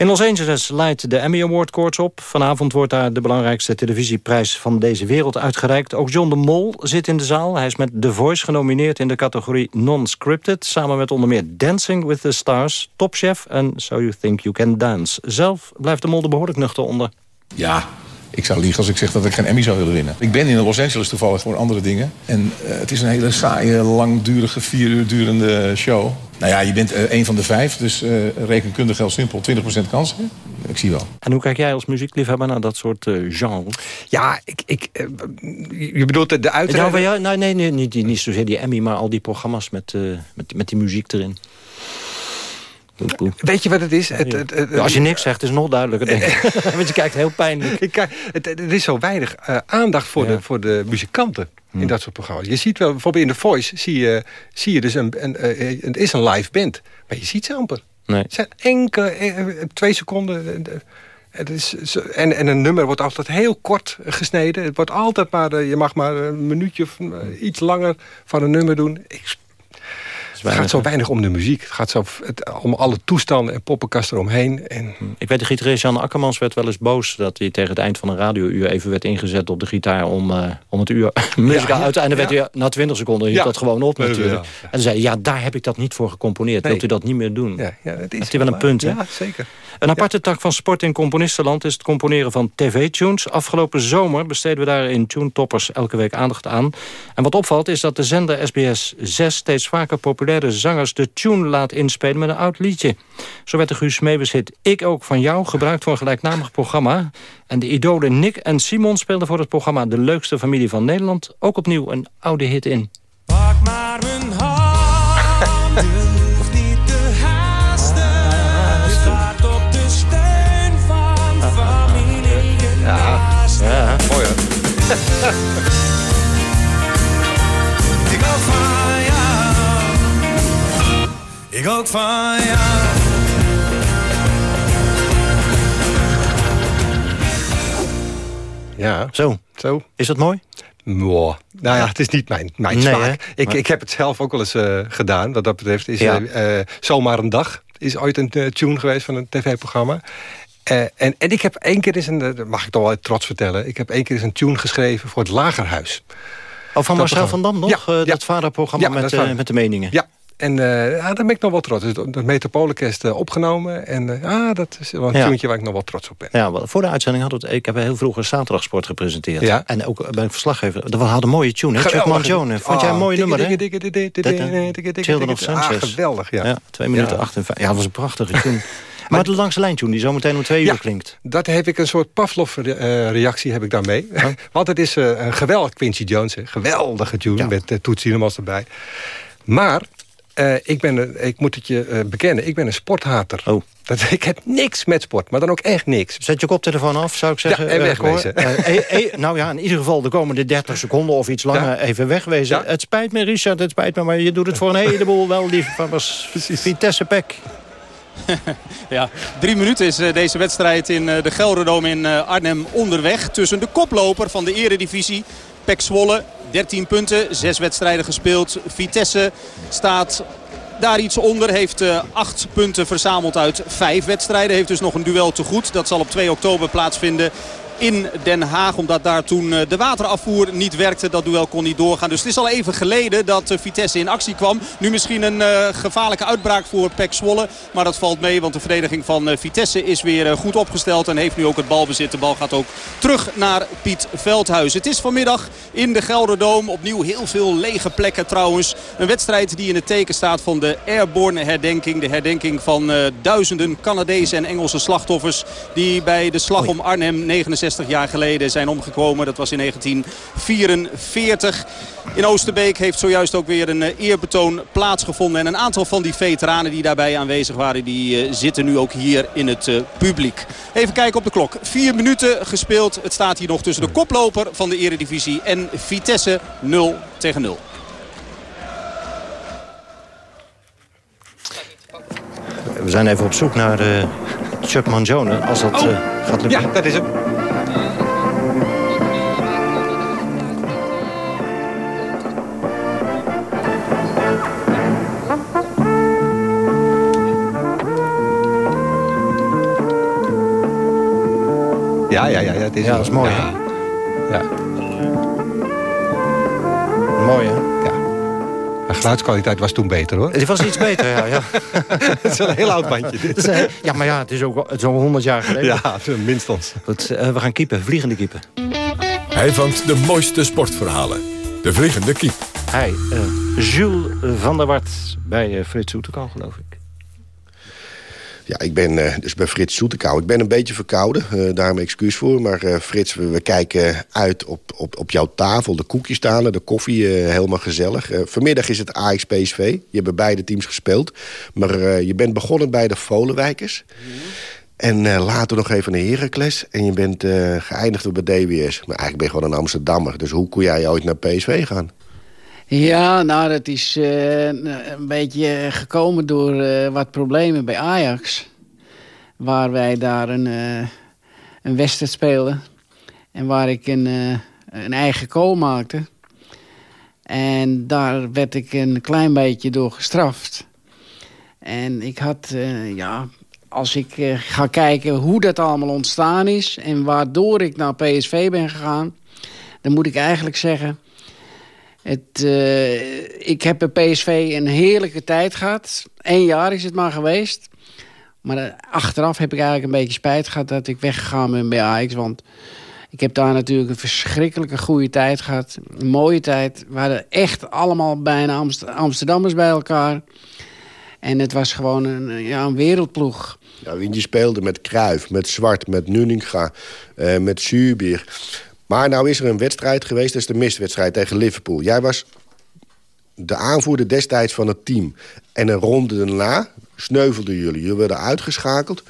In Los Angeles leidt de Emmy Award koorts op. Vanavond wordt daar de belangrijkste televisieprijs van deze wereld uitgereikt. Ook John de Mol zit in de zaal. Hij is met The Voice genomineerd in de categorie Non-Scripted... samen met onder meer Dancing with the Stars, Top Chef en So You Think You Can Dance. Zelf blijft de Mol er behoorlijk nuchter onder. Ja, ik zou liegen als ik zeg dat ik geen Emmy zou willen winnen. Ik ben in Los Angeles toevallig voor andere dingen. En uh, het is een hele saaie, langdurige, vier uur durende show. Nou ja, je bent uh, een van de vijf, dus uh, rekenkundig heel simpel. 20% kans, hè? Ik zie wel. En hoe kijk jij als muziekliefhebber naar dat soort uh, genre? Ja, ik, ik, je bedoelt de, de? Nou, nee, nee, nee niet, niet zozeer die Emmy, maar al die programma's met, met, met die muziek erin. Weet je wat het is? Het, het, het, Als je niks zegt, is het nog duidelijker, denk ik. Want je kijkt heel pijnlijk. Ik kijk, er is zo weinig uh, aandacht voor, ja. de, voor de muzikanten in dat soort programma's. Je ziet wel, bijvoorbeeld in The Voice zie je, zie je dus een, een, uh, het is een live band. Maar je ziet ze amper. Nee. Het zijn enkele, uh, twee seconden... Het is, en, en een nummer wordt altijd heel kort gesneden. Het wordt altijd maar, je mag maar een minuutje of iets langer van een nummer doen. Ik het gaat zo weinig om de muziek. Het gaat zo het, om alle toestanden en poppenkast eromheen. En... Ik weet, de gitarist Jan Akkermans werd wel eens boos... dat hij tegen het eind van een radiouur even werd ingezet op de gitaar... om, uh, om het uur muzikaal ja, uiteinde werd hij na 20 seconden hield dat gewoon op natuurlijk. En dan zei ja, daar heb ik dat niet voor gecomponeerd. Nee. Wilt u dat niet meer doen? Ja, ja, dat is wel een punt, hè? Ja, zeker. Een aparte tak van sport in componistenland is het componeren van tv-tunes. Afgelopen zomer besteden we daar in Tune Toppers elke week aandacht aan. En wat opvalt is dat de zender SBS 6 steeds vaker populaire zangers de tune laat inspelen met een oud liedje. Zo werd de Guus Meeuwis hit Ik Ook Van Jou gebruikt voor een gelijknamig programma. En de idolen Nick en Simon speelden voor het programma De Leukste Familie van Nederland ook opnieuw een oude hit in. Pak maar mijn ook van jou. Ja. Zo. Zo. Is dat mooi? Wow. Nou ja, het is niet mijn, mijn Nee, smaak. Ik, Maar- ik heb het zelf ook wel eens eh, gedaan. Wat dat betreft is Ja. eh, eh, Zomaar een Dag. Is ooit een tune geweest van een tv-programma. Eh, en, en ik heb één keer eens een, dat mag ik toch wel trots vertellen. Ik heb één keer eens een tune geschreven voor het Lagerhuis. Oh, van Dat Marcel van. Dam nog? Ja, eh, ja. dat vaderprogramma Ja, met, eh, met de meningen. Ja. En eh, ja, daar ben ik nog wel trots. Dus dat Metropoolorkest uh, opgenomen. En uh, ah, dat is wel een Ja. waar ik nog wel trots op ben. Ja, voor de uitzending hadden we het... Ik heb heel vroeger zaterdagsport gepresenteerd. Ja. En ook bij een verslaggever. We hadden een mooie tune, hè? Chuck. Vond jij een Ah, mooi nummer, hè? eh, Children of. Sanchez. Ah, geweldig, ja. 2 minuten Ja. 58. Ja, dat was een prachtige tune. maar de langste lijntune die zometeen om twee uur Ja. klinkt. Dat heb ik een soort Pavlov-reactie heb ik daarmee. Want het is eh, een geweldig Quincy Jones. Geweldige tune met uh, Toets erbij. Maar eh, ik, ben, een- ik moet het je eh, bekennen, ik ben een sporthater. Oh. Dat, ik heb niks met sport, maar dan ook echt niks. Zet je koptelefoon af, zou ik zeggen. Ja, en eh, wegwezen. Nou ja, in ieder geval de komende 30 seconden of iets langer Ja. even wegwezen. Ja. Het spijt me, Richard, het spijt me, maar je doet het voor een heleboel wel lief. Van was Vitesse Pek. Ja, drie minuten is deze wedstrijd in eh, de Gelderdoom in Arnhem onderweg. Tussen de koploper van de eredivisie, Pek Zwolle. 13 punten, zes wedstrijden gespeeld. Vitesse staat daar iets onder. Heeft eh, acht punten verzameld uit vijf wedstrijden. Heeft dus nog een duel te goed. Dat zal op 2 oktober plaatsvinden in Den Haag. Omdat daar toen eh, de waterafvoer niet werkte. Dat duel kon niet doorgaan. Dus het is al even geleden dat eh, Vitesse in actie kwam. Nu misschien een eh, gevaarlijke uitbraak voor Pek Zwolle. Maar dat valt mee. Want de verdediging van Vitesse is weer goed opgesteld. En heeft nu ook het balbezit. De bal gaat ook terug naar Piet Veldhuis. Het is vanmiddag in de Gelderdoom. Opnieuw heel veel lege plekken trouwens. Een wedstrijd die in het teken staat van de Airborne herdenking. De herdenking van duizenden Canadese en Engelse slachtoffers. Die bij de slag om Arnhem 69 jaar geleden zijn omgekomen. Dat was in 1944. In Oosterbeek heeft zojuist ook weer een eh, eerbetoon plaatsgevonden. En een aantal van die veteranen die daarbij aanwezig waren... die eh, zitten nu ook hier in het eh, publiek. Even kijken op de klok. Vier minuten gespeeld. Het staat hier nog tussen de koploper van de eredivisie... en Vitesse 0 tegen 0. We zijn even op zoek naar eh, Chuck Mangione. Als dat eh, gaat lukken. Ja, dat is hem. Ja, ja, ja, ja, het is Ja, dat is mooi, Ja. Ja. Mooi, hè? De geluidskwaliteit was toen beter, hoor. Het was iets beter, ja. ja. Het is wel een heel oud bandje. dit. Een- ja, maar ja, het is ook al- het is al 100 jaar geleden. Ja, minstens. Goed, eh, we gaan keepen, vliegende keepen. Hij vangt de mooiste sportverhalen. De Vliegende Kiep. Hij, eh, Jules van der Wart bij eh, Frits Soetekal, geloof ik. Ja, ik ben eh, dus bij Frits Soetekou. Ik ben een beetje verkouden, eh daar mijn excuus voor. Maar eh, Frits, we, kijken uit op, op, op jouw tafel. De koekjes staan er, de koffie helemaal gezellig. Vanmiddag is het Ajax PSV. Je hebt bij beide teams gespeeld. Maar je bent begonnen bij de Volenwijkers. En eh, later nog even naar Heracles. En je bent geëindigd bij DWS. Maar eigenlijk ben je gewoon een Amsterdammer. Dus hoe kon jij ooit naar PSV gaan? Ja, nou, dat is eh, een beetje gekomen door eh, wat problemen bij Ajax. Waar wij daar een, eh, een wedstrijd speelden. En waar ik een, een eigen goal maakte. En daar werd ik een klein beetje door gestraft. En ik had, ja, als ik ga kijken hoe dat allemaal ontstaan is... en waardoor ik naar PSV ben gegaan... dan moet ik eigenlijk zeggen... Het, eh, ik heb bij PSV een heerlijke tijd gehad. Eén jaar is het maar geweest. Maar eh, achteraf heb ik eigenlijk een beetje spijt gehad dat ik weggegaan ben bij Ajax. Want ik heb daar natuurlijk een verschrikkelijke goede tijd gehad. Een mooie tijd. We hadden echt allemaal bijna Amst- Amsterdammers bij elkaar. En het was gewoon een, ja, een wereldploeg. Ja, want je speelde met Kruif, met Zwart, met Nuninga, eh, met Zuurbier. Maar nou is er een wedstrijd geweest, dat is de mistwedstrijd tegen Liverpool. Jij was de aanvoerder destijds van het team. En een ronde daarna sneuvelden jullie. Jullie werden uitgeschakeld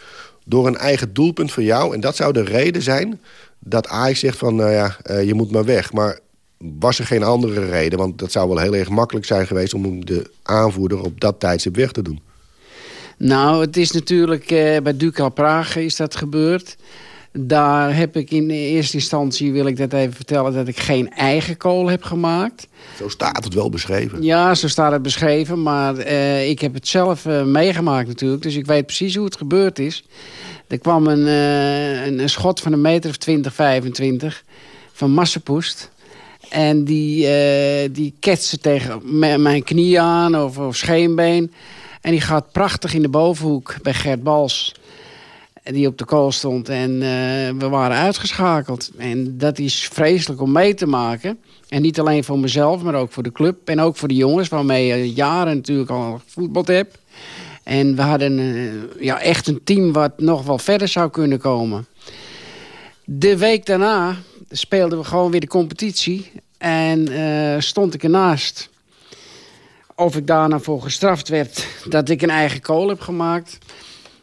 door een eigen doelpunt van jou. En dat zou de reden zijn dat Ajax zegt van, nou ja, eh, je moet maar weg. Maar was er geen andere reden? Want dat zou wel heel erg makkelijk zijn geweest... om de aanvoerder op dat tijdstip weg te doen. Nou, het is natuurlijk eh, bij Dukla Praag is dat gebeurd. Daar heb ik in eerste instantie, wil ik dat even vertellen... dat ik geen eigen kool heb gemaakt. Zo staat het wel beschreven. Ja, zo staat het beschreven. Maar eh, ik heb het zelf eh, meegemaakt natuurlijk. Dus ik weet precies hoe het gebeurd is. Er kwam een, eh, een, een schot van een meter of 20, 25 van Massapoest. En die, die ketste tegen mijn knie aan of, of scheenbeen. En die gaat prachtig in de bovenhoek bij Gert Bals. Die op de kool stond. En eh, we waren uitgeschakeld. En dat is vreselijk om mee te maken. En niet alleen voor mezelf, maar ook voor de club. En ook voor de jongens waarmee je jaren natuurlijk al gevoetbald hebt. En we hadden eh, ja, echt een team wat nog wel verder zou kunnen komen. De week daarna speelden we gewoon weer de competitie. En eh, stond ik ernaast. Of ik daarna voor gestraft werd dat ik een eigen kool heb gemaakt.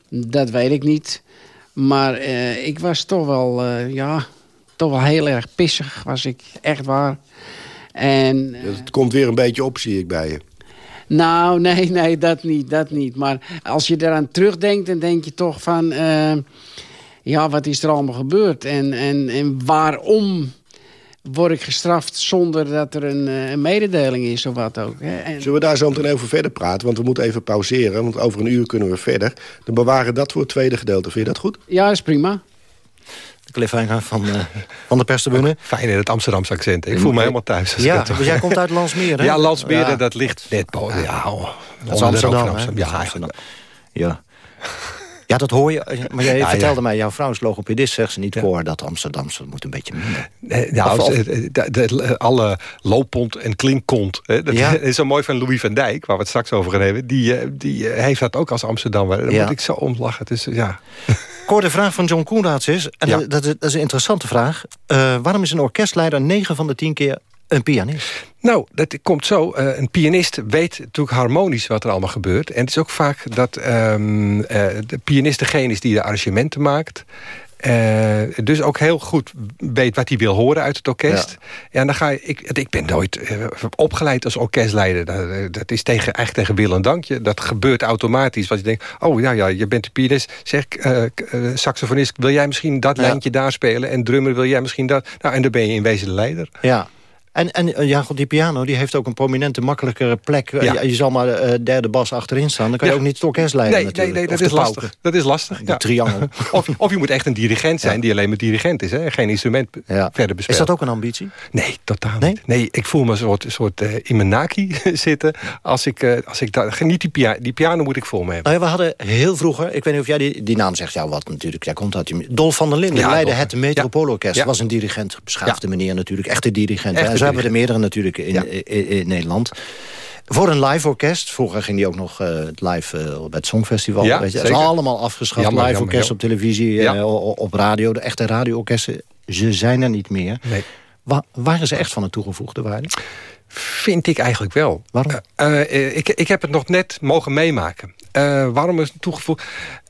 Dat weet ik niet. Maar eh, ik was toch wel, eh, ja, toch wel heel erg pissig. Was ik echt waar. En, eh, Het komt weer een beetje op, zie ik bij je. nou, nee, nee, dat niet, dat niet. Maar als je eraan terugdenkt, dan denk je toch van... eh, ja, wat is er allemaal gebeurd? En, en, en waarom word ik gestraft zonder dat er een, eh, een mededeling is of wat ook? Hè? En, Zullen we daar zo meteen over verder praten? Want we moeten even pauzeren, want over een uur kunnen we verder. Dan bewaren dat voor het tweede gedeelte. Vind je dat goed? ja, is prima. De cliffhanger van, eh, van de perstribune. Fijn in het Amsterdamse accent. Ik voel me helemaal thuis. als ik Ja, dus jij komt uit Landsmeer, hè? Ja, Landsmeer, Ja. dat ligt net boven. Ja, oh, Dat is Amsterdam? Ja, eigenlijk. Ja. Ja, dat hoor je. Maar jij Ja, vertelde ja. mij, jouw vrouw is logopedist, zegt ze niet. Ik hoor dat Amsterdamse moet een beetje minder. Nou, Of- of- de- de- alle looppont en klinkkont. Hè, dat Ja. is zo mooi van Louis van Dijk, waar we het straks over gaan hebben. Die, eh, die eh, heeft dat ook als Amsterdammer. Daar Ja. moet ik zo om lachen. Dus, ja. De vraag van John Koenraads is, en Ja. dat, dat is- een interessante vraag. Waarom is een orkestleider 9 van de 10 keer een pianist? Nou, dat komt zo. Eh, een pianist weet natuurlijk harmonisch wat er allemaal gebeurt. En het is ook vaak dat ehm, eh, de pianist degene is die de arrangementen maakt. Eh, dus ook heel goed weet wat hij wil horen uit het orkest. Ja. en dan ga je, ik, ik ben nooit opgeleid als orkestleider. Dat, dat is tegen, echt tegen wil en dankje. Dat gebeurt automatisch. Want je denkt, oh ja, ja je bent de pianist. Zeg, saxofonist, wil jij misschien dat Ja. lijntje daar spelen? En drummer, wil jij misschien dat? Nou, en dan ben je in wezen de leider. Ja. En, en eh, ja, goed, die piano die heeft ook een prominente, makkelijkere plek. Eh, Ja. Je, je zal maar de derde bas achterin staan. Dan kan je Ja. ook niet het orkest leiden Nee, nee, natuurlijk. nee, dat Of is lastig. pauken. Dat is lastig. De triangel. of, of je moet echt een dirigent zijn die alleen maar dirigent is. Hè? en Geen instrument verder bespeelt. Is dat ook een ambitie? Nee, totaal niet. Nee, ik voel me een soort, soort eh, in mijn naki zitten. Als ik, eh, als ik daar, niet die, pia die piano moet ik voor me hebben. Nou ja, we hadden heel vroeger, ik weet niet of jij die, die naam zegt, jou wat natuurlijk, jij komt uit die... Dolf van der Linden Ja, leidde Dolf. het Metropoolorkest. Ja. Was een dirigent, beschaafde meneer natuurlijk, echte dirigent. Echte hebben we er meerdere natuurlijk in, in, in Nederland. Voor een live orkest, vroeger ging die ook nog het live eh, bij het Songfestival. Ja, weet je. Dat is allemaal afgeschaft, Jammer, live jammer, orkest jammer. op televisie, Ja. eh, op radio. De echte radioorkesten, ze zijn er niet meer. Nee. Wa waren ze echt van een toegevoegde waarde? Vind ik eigenlijk wel. Waarom? Ik, ik heb het nog net mogen meemaken. Waarom is het toegevoegd?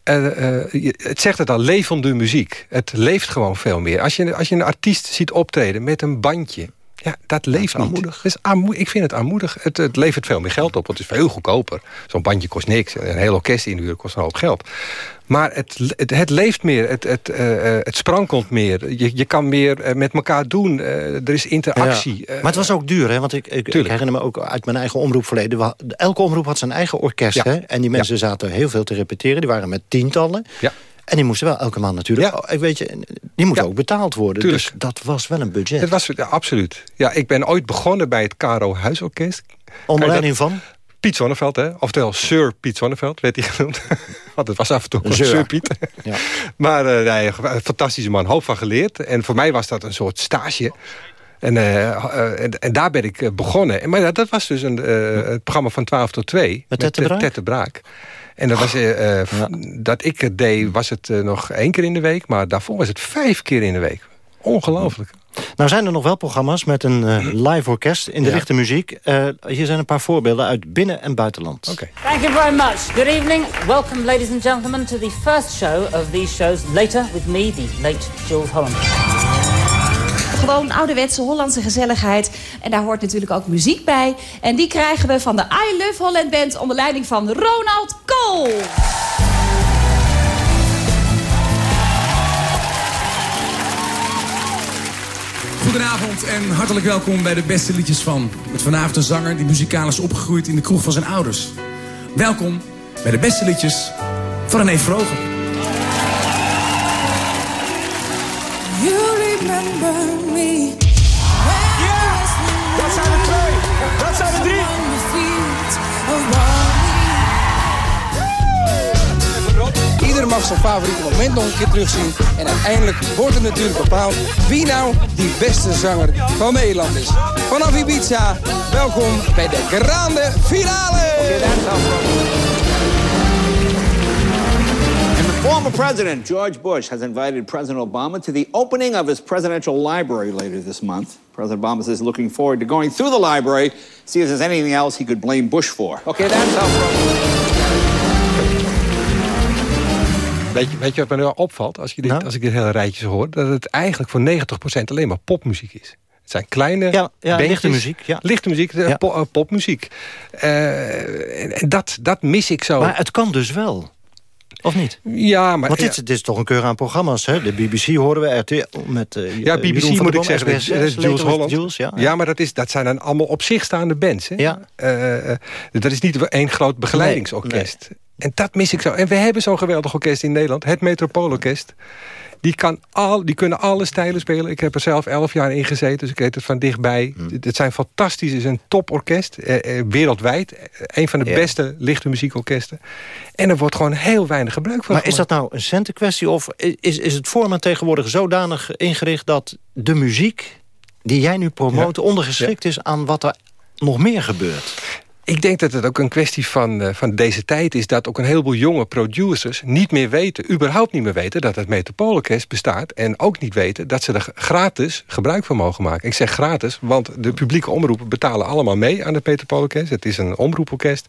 Het zegt het al, levende muziek. Het leeft gewoon veel meer. Als je, als je een artiest ziet optreden met een bandje... Ja, dat leeft niet. Dat is aanmoe- ik vind het aanmoedig. Het, het levert veel meer geld op, want het is veel goedkoper. Zo'n bandje kost niks. Een heel orkest inhuren kost een hoop geld. Maar het, het, het leeft meer. Het, het, eh, eh, het sprankelt meer. Je, je kan meer eh, met elkaar doen. Er is interactie. Ja. Maar het was ook duur, hè? Want ik, ik, ik herinner me ook uit mijn eigen omroepverleden. wa- Elke omroep had zijn eigen orkest, Ja. hè? En die mensen zaten heel veel te repeteren. Die waren met tientallen. Ja. En die moesten wel elke maand natuurlijk... ik weet je, die moesten ook betaald worden. Tuurlijk. Dus dat was wel een budget. Het was, ja, absoluut. Ja, ik ben ooit begonnen bij het Caro Huisorkest. Onder leiding dat- van? Piet Zonneveld, hè? oftewel Sir Piet Zonneveld, werd hij genoemd. Want het was af en toe Sir. Sir Piet. Ja. maar nee, een fantastische man, hoop van geleerd. En voor mij was dat een soort stage. En, eh, eh, en, en daar ben ik begonnen. En, maar ja, dat was dus een, het programma van 12 tot 2. Met Tette Braak? Tette Braak. En dat, was, eh, eh, dat ik het deed, was het eh, nog één keer in de week. Maar daarvoor was het vijf keer in de week. Ongelooflijk. Nou zijn er nog wel programma's met een live orkest in de Ja. lichte muziek. Eh, hier zijn een paar voorbeelden uit binnen- en buitenland. Thank you very much. Good evening. Welcome, ladies and gentlemen, to the first show of these shows. Later with me, the late Jules Holland. Gewoon ouderwetse Hollandse gezelligheid. En daar hoort natuurlijk ook muziek bij. En die krijgen we van de I Love Holland Band onder leiding van Ronald Kool. Goedenavond en hartelijk welkom bij de beste liedjes van. Met vanavond een zanger die muzikaal is opgegroeid in de kroeg van zijn ouders. Welkom bij de beste liedjes van René Vroger. Mag zijn favoriete moment nog een keer terugzien. En uiteindelijk wordt het natuurlijk bepaald wie nou die beste zanger van Nederland is. Vanaf Ibiza, welkom bij de grande finale! Former president, George Bush, has invited President Obama to the opening of his presidential library later this month. President Obama says looking forward to going through the library, see if there's anything else he could blame Bush for. Okay, that's how. Weet je, weet je wat me nu opvalt als, je dit, als ik dit hele rijtje zo hoor? Dat het eigenlijk voor 90% alleen maar popmuziek is. Het zijn kleine Ja, ja, bandjes. lichte muziek, ja. Lichte muziek, eh, Ja. po- eh, popmuziek. Eh, en en dat, dat mis ik zo. Maar het kan dus wel. Of niet? Ja, maar... Want dit, dit is toch een keur aan programma's, hè? De BBC horen we, RTL met uh, Ja, BBC moet ik zeggen. dat is- dat is Jules Holland. Jules, ja. ja, maar dat, is, dat zijn dan allemaal op zich staande bands. Hè? Ja. Eh, eh, dat is niet één groot begeleidingsorkest. En dat mis ik zo. En we hebben zo'n geweldig orkest in Nederland. Het Metropoolorkest. Die, kan al, die kunnen alle stijlen spelen. Ik heb er zelf elf jaar in gezeten, dus ik weet het van dichtbij. Hmm. Het zijn fantastisch, het is een toporkest. Eh, eh, wereldwijd. Een van de beste lichte muziekorkesten. En er wordt gewoon heel weinig gebruik van Maar is dat nou een centenkwestie of is, is het format tegenwoordig zodanig ingericht... dat de muziek die jij nu promoot ondergeschikt is aan wat er nog meer gebeurt? Ik denk dat het ook een kwestie van, eh, van deze tijd is... dat ook een heleboel jonge producers niet meer weten... überhaupt niet meer weten dat het Metropoolorkest bestaat... en ook niet weten dat ze er gratis gebruik van mogen maken. Ik zeg gratis, want de publieke omroepen betalen allemaal mee... aan het Metropoolorkest. Het is een omroeporkest.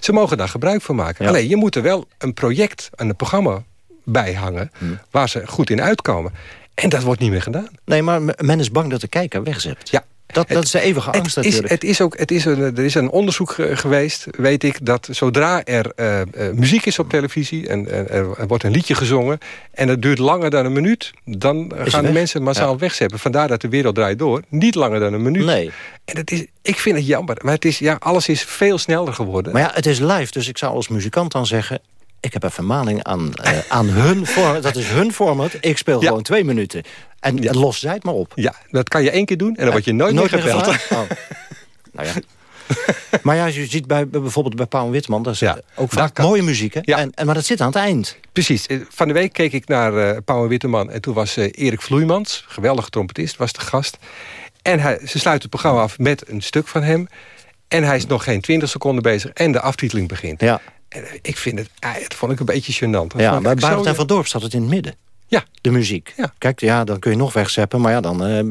Ze mogen daar gebruik van maken. Alleen, je moet er wel een project, een programma bij hangen... waar ze goed in uitkomen. En dat wordt niet meer gedaan. Nee, maar men is bang dat de kijker wegzet. Ja. Dat, dat is de eeuwige angst het is, natuurlijk. het is ook, het is een, er is een onderzoek ge- geweest, weet ik, dat zodra er eh, eh, muziek is op televisie... en er, wordt een liedje gezongen en het duurt langer dan een minuut... dan gaan de mensen massaal Ja. wegzeppen. Vandaar dat de wereld draait door. Niet langer dan een minuut. Nee. En dat is, ik vind het jammer. Maar het is, ja, alles is veel sneller geworden. Maar ja, het is live, dus ik zou als muzikant dan zeggen... ik heb even maning aan, eh, aan hun format. Dat is hun format. Ik speel gewoon twee minuten. En los zij het maar op. Ja, dat kan je één keer doen en dan word je nooit, meer gebeld. Oh. nou ja. Maar ja, je ziet bij, bij- bijvoorbeeld bij Paul Witman... dat is eh, ook vaak mooie muziek, hè? En, en, maar dat zit aan het eind. Precies. Eh, Van de week keek ik naar eh Pauw en Witteman... en toen was eh, Erik Vloeimans, geweldige trompetist, was de gast. En hij, ze sluit het programma af met een stuk van hem. En hij is nog geen 20 seconden bezig en de aftiteling begint. Ja. Eh, ik vind het, dat vond ik een beetje gênant. Dat Ja, bij Barend en van Dorp staat het in het midden. Ja. De muziek. Kijk, ja, dan kun je nog wegzeppen. Maar ja, dan eh,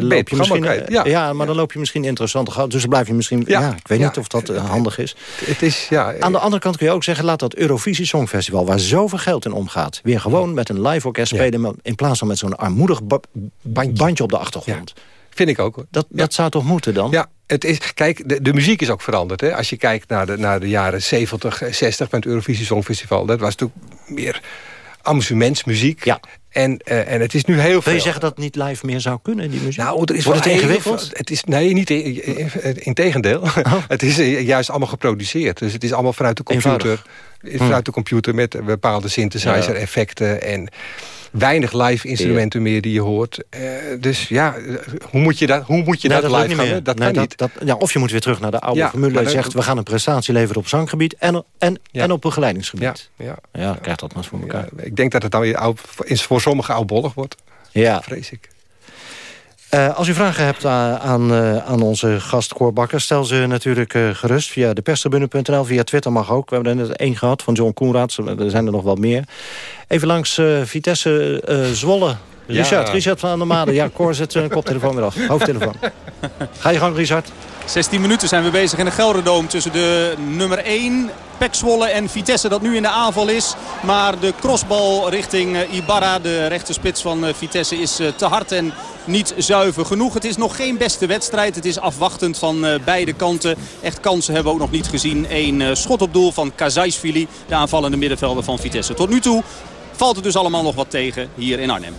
loop je misschien... eh, ja. ja. maar dan loop je misschien interessante goud. Dus dan blijf je misschien... Ja, ik weet ja. niet of dat eh, handig is. Het is, ja... Aan de andere kant kun je ook zeggen... laat dat Eurovisie Songfestival, waar zoveel geld in omgaat... weer gewoon met een live orkest spelen... in plaats van met zo'n armoedig ba- bandje. op de achtergrond. Vind ik ook. Hoor. Dat, dat zou toch moeten dan? Ja, het is, kijk, de, de muziek is ook veranderd. Hè? Als je kijkt naar de, naar de jaren 70, 60 met het Eurovisie Songfestival... dat was natuurlijk meer amusementsmuziek. Ja. En, eh, en het is nu heel Wil veel... je zeggen dat het niet live meer zou kunnen, die muziek? Nou, er is Wordt het ingewikkeld? Het is, nee, niet in, in, in tegendeel. het is eh, juist allemaal geproduceerd. Dus het is allemaal vanuit de computer. Eenvoudig. Vanuit de computer met bepaalde synthesizer-effecten. En weinig live instrumenten meer die je hoort. Eh, dus ja, hoe moet je dat, hoe moet je Nee, dat, live gaan? meer. Dat Nee, kan niet. Dat, ja, of je moet weer terug naar de oude Ja, formule. Je zegt, we gaan een prestatie leveren op zanggebied... en, en, en op begeleidingsgebied. Ja, ja. krijgt dat maar eens voor elkaar. Ik denk dat het dan weer oud, is voor sommigen oudbollig wordt. Ja. Vrees ik. Eh, als u vragen hebt aan, eh, aan onze gast stel ze natuurlijk eh, gerust via de perstribune.nl. Via Twitter mag ook. We hebben er net één gehad van John Koenraads. Er zijn er nog wel meer. Even langs Vitesse Zwolle. Ja. Richard, Richard van der Made. Ja, Cor zet zijn koptelefoon weer af. Hoofdtelefoon. Ga je gang, Richard. 16 minuten zijn we bezig in de Gelderdoom tussen de nummer 1 Pek Zwolle en Vitesse dat nu in de aanval is. Maar de crossbal richting eh, Ibarra, de rechterspits van eh, Vitesse, is eh, te hard en niet zuiver genoeg. Het is nog geen beste wedstrijd. Het is afwachtend van eh, beide kanten. Echt kansen hebben we ook nog niet gezien. Eén eh, schot op doel van Kazaisvili, de aanvallende middenvelder van Vitesse. Tot nu toe valt het dus allemaal nog wat tegen hier in Arnhem.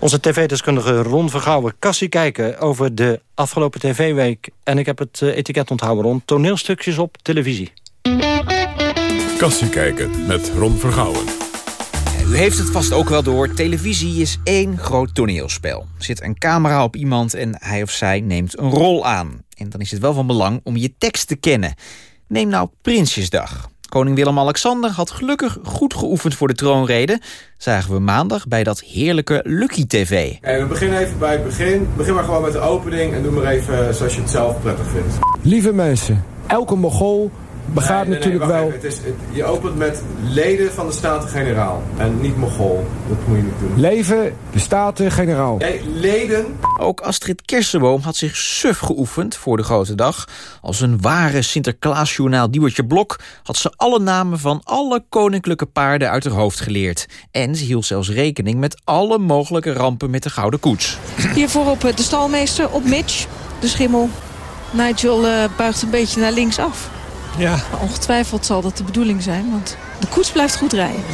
Onze tv-deskundige Ron Vergouwen kassie kijken over de afgelopen tv-week. En ik heb het eh, etiket onthouden, Ron. Toneelstukjes op televisie. Kassie kijken met Ron Vergouwen. U heeft het vast ook wel door. Televisie is één groot toneelspel. Er zit een camera op iemand en hij of zij neemt een rol aan. En dan is het wel van belang om je tekst te kennen. Neem nou Prinsjesdag. Koning Willem-Alexander had gelukkig goed geoefend voor de troonrede. Zagen we maandag bij dat heerlijke Lucky TV. En we beginnen even bij het begin. Begin maar gewoon met de opening en doe maar even zoals je het zelf prettig vindt. Lieve mensen, elke Mogol begaat Nee, nee, nee, natuurlijk wel... even. Het is, het- je opent met leden van de Staten-Generaal en niet Mogol. Dat moet je niet doen. Leven de Staten-Generaal. Nee, leden. Ook Astrid Kersenboom had zich suf geoefend voor de grote dag. Als een ware Sinterklaasjournaal Diewertje Blok... had ze alle namen van alle koninklijke paarden uit haar hoofd geleerd. En ze hield zelfs rekening met alle mogelijke rampen met de gouden koets. Hier voorop eh, de stalmeester op Mitch, de schimmel. Nigel eh, buigt een beetje naar links af. Ja. Maar ongetwijfeld zal dat de bedoeling zijn, want de koets blijft goed rijden.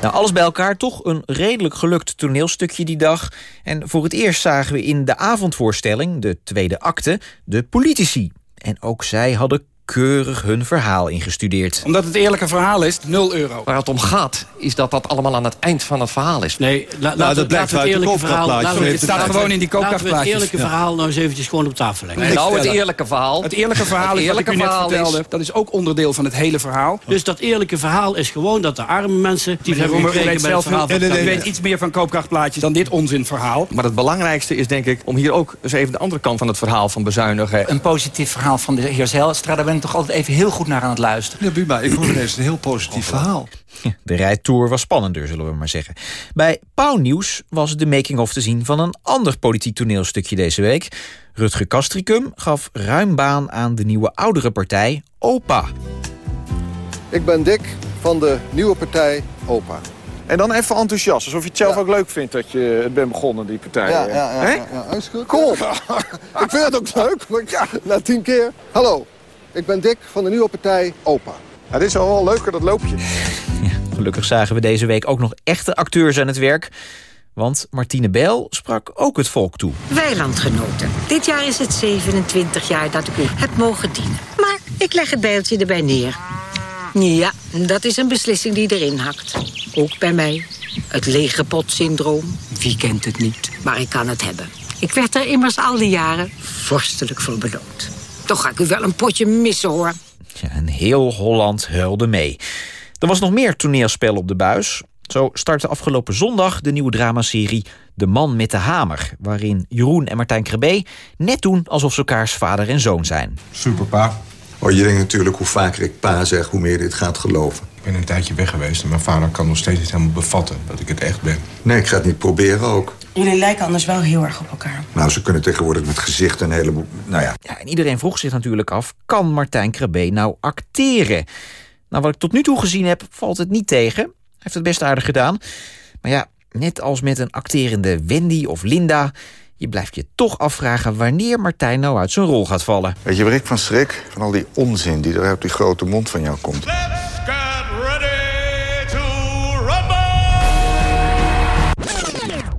Nou, alles bij elkaar toch een redelijk gelukt toneelstukje die dag. En voor het eerst zagen we in de avondvoorstelling, de tweede acte, de politici. En ook zij hadden keurig hun verhaal ingestudeerd. Omdat het eerlijke verhaal is, 0 euro. Waar het om gaat, is dat dat allemaal aan het eind van het verhaal is. Nee, la, Nou, laten, dat we het uit de eerlijke verhaal... koopkrachtplaatjes. laten we Het staat gewoon in die Laten we het koopkrachtplaatjes. eerlijke Ja. verhaal nou eens eventjes gewoon op tafel leggen. Nou, het eerlijke verhaal. Het eerlijke verhaal Het is ik eerlijke net verhaal is- Dat is ook onderdeel van het hele verhaal. Dus dat eerlijke verhaal is gewoon dat de arme mensen... die Meneer hebben weet bij het zelf verhaal het weet iets meer van koopkrachtplaatjes dan dit onzinverhaal. Maar het belangrijkste is denk ik om hier ook eens even de andere kant van het verhaal van bezuinigen. Een positief verhaal van de heer Zijlstra, daar ben ik toch altijd even heel goed naar aan het luisteren. Ja, Buma, ik hoor ineens een heel positief verhaal. De rijtour was spannender, zullen we maar zeggen. Bij Pauw Nieuws was de making-of te zien van een ander politiek toneelstukje deze week. Rutger Kastricum gaf ruim baan aan de nieuwe oudere partij OPA. Ik ben Dick van de nieuwe partij OPA. En dan even enthousiast, alsof je het zelf ook leuk vindt dat je het bent begonnen, die partij. Ja, ja, ja, ja, ja, is goed. Kom! ik vind het ook leuk, maar ja, na tien keer. Hallo, ik ben Dick van de nieuwe partij OPA. Ja, dit is al wel leuker, dat loopje. Gelukkig zagen we deze week ook nog echte acteurs aan het werk. Want Martine Bijl sprak ook het volk toe. Wij landgenoten, dit jaar is het 27 jaar dat ik u heb mogen dienen. Maar ik leg het bijltje erbij neer. Ja, dat is een beslissing die erin hakt. Ook bij mij. Het lege pot-syndroom. Wie kent het niet? Maar ik kan het hebben. Ik werd er immers al die jaren vorstelijk voor beloond. Toch ga ik u wel een potje missen, hoor. Ja, en heel Holland huilde mee. Er was nog meer toneelspel op de buis. Zo startte afgelopen zondag de nieuwe dramaserie De Man met de Hamer... waarin Jeroen en Martijn Krabbe net doen alsof ze elkaars vader en zoon zijn. Super pa. Oh, je denkt natuurlijk hoe vaker ik pa zeg, hoe meer je dit gaat geloven. Ik ben een tijdje weg geweest en mijn vader kan nog steeds niet helemaal bevatten dat ik het echt ben. Nee, ik ga het niet proberen ook. Jullie lijken anders wel heel erg op elkaar. Nou, ze kunnen tegenwoordig met gezicht een heleboel... Nou ja, Ja, en iedereen vroeg zich natuurlijk af, kan Martijn Krabbe nou acteren? Nou, wat ik tot nu toe gezien heb, valt het niet tegen. Hij heeft het best aardig gedaan. Maar ja, net als met een acterende Wendy of Linda... je blijft je toch afvragen wanneer Martijn nou uit zijn rol gaat vallen. weet je waar ik van schrik? Van al die onzin die er uit die grote mond van jou komt.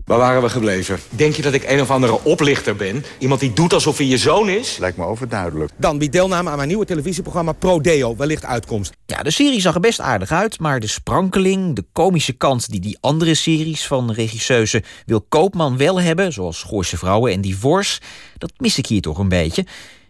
Waar waren we gebleven? Denk je dat ik een of andere oplichter ben? Iemand die doet alsof hij je zoon is? Lijkt me overduidelijk. Dan biedt deelname aan mijn nieuwe televisieprogramma Pro Deo wellicht uitkomst. Ja, de serie zag er best aardig uit, maar de sprankeling, de komische kant die die andere series van regisseuse Wil Koopman wel hebben, zoals Gooise Vrouwen en Divorce, dat mis ik hier toch een beetje.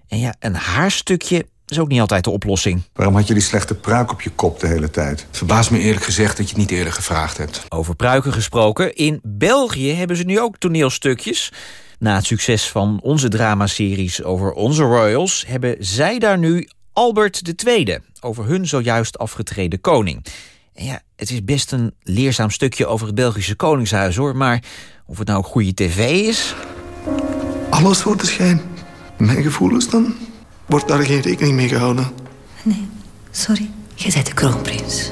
En ja, een haarstukje is ook niet altijd de oplossing. Waarom had je die slechte pruik op je kop de hele tijd? Het verbaast me eerlijk gezegd dat je het niet eerder gevraagd hebt. Over pruiken gesproken, in België hebben ze nu ook toneelstukjes. Na het succes van onze dramaseries over onze royals... hebben zij daar nu Albert II, over hun zojuist afgetreden koning. En ja, het is best een leerzaam stukje over het Belgische koningshuis, hoor. Maar of het nou goede tv is... Alles voor de schijn. Mijn gevoelens dan? Wordt daar geen rekening mee gehouden? Sorry, je bent de kroonprins.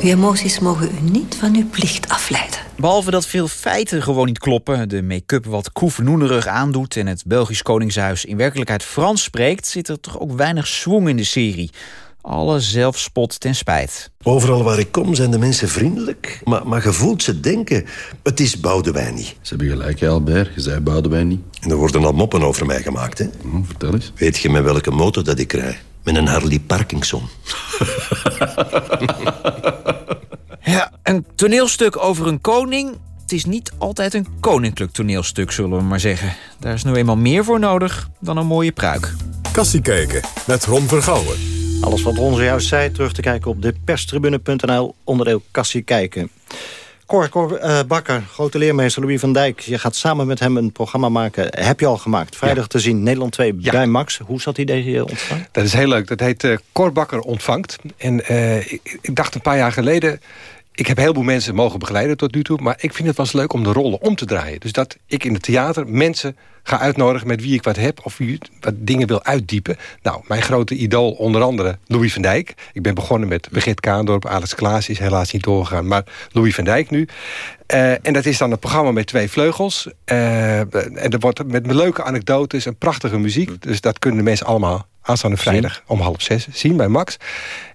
Uw emoties mogen u niet van uw plicht afleiden. Behalve dat veel feiten gewoon niet kloppen... de make-up wat koefnoenerig aandoet... en het Belgisch Koningshuis in werkelijkheid Frans spreekt... zit er toch ook weinig zwang in de serie. Alle zelfspot ten spijt. Overal waar ik kom zijn de mensen vriendelijk, maar, maar je voelt ze denken. Het is Boudewijn niet. Ze hebben gelijk, hè, Albert. Je zei Boudewijn niet. En er worden al moppen over mij gemaakt, hè? vertel eens. Weet je met welke motor dat ik rij? Met een Harley Parkinson. Ja, een toneelstuk over een koning het is niet altijd een koninklijk toneelstuk, zullen we maar zeggen. Daar is nu eenmaal meer voor nodig dan een mooie pruik. Kassie kijken met Ron Vergouwen. Alles wat Ron zojuist zei, terug te kijken op de perstribune.nl, onderdeel Kassie kijken. Cor, Cor uh, Bakker, grote leermeester Louis van Dijk. Je gaat samen met hem een programma maken. Heb je al gemaakt. Vrijdag te zien, Nederland 2 bij Max. Hoe zat die idee ontstaan? Dat is heel leuk. Dat heet uh, Cor Bakker ontvangt. En uh, ik, ik dacht een paar jaar geleden ik heb heel veel mensen mogen begeleiden tot nu toe... maar ik vind het wel leuk om de rollen om te draaien. Dus dat ik in het theater mensen ga uitnodigen met wie ik wat heb... of wie wat dingen wil uitdiepen. Nou, mijn grote idool onder andere Louis van Dijk. Ik ben begonnen met Begit Kaandorp. Alex Klaas is helaas niet doorgegaan. Maar Louis van Dijk nu. Uh, en dat is dan een programma met twee vleugels. Uh, en er wordt met leuke anekdotes en prachtige muziek. Dus dat kunnen de mensen allemaal aanstaande vrijdag om half zes zien bij Max.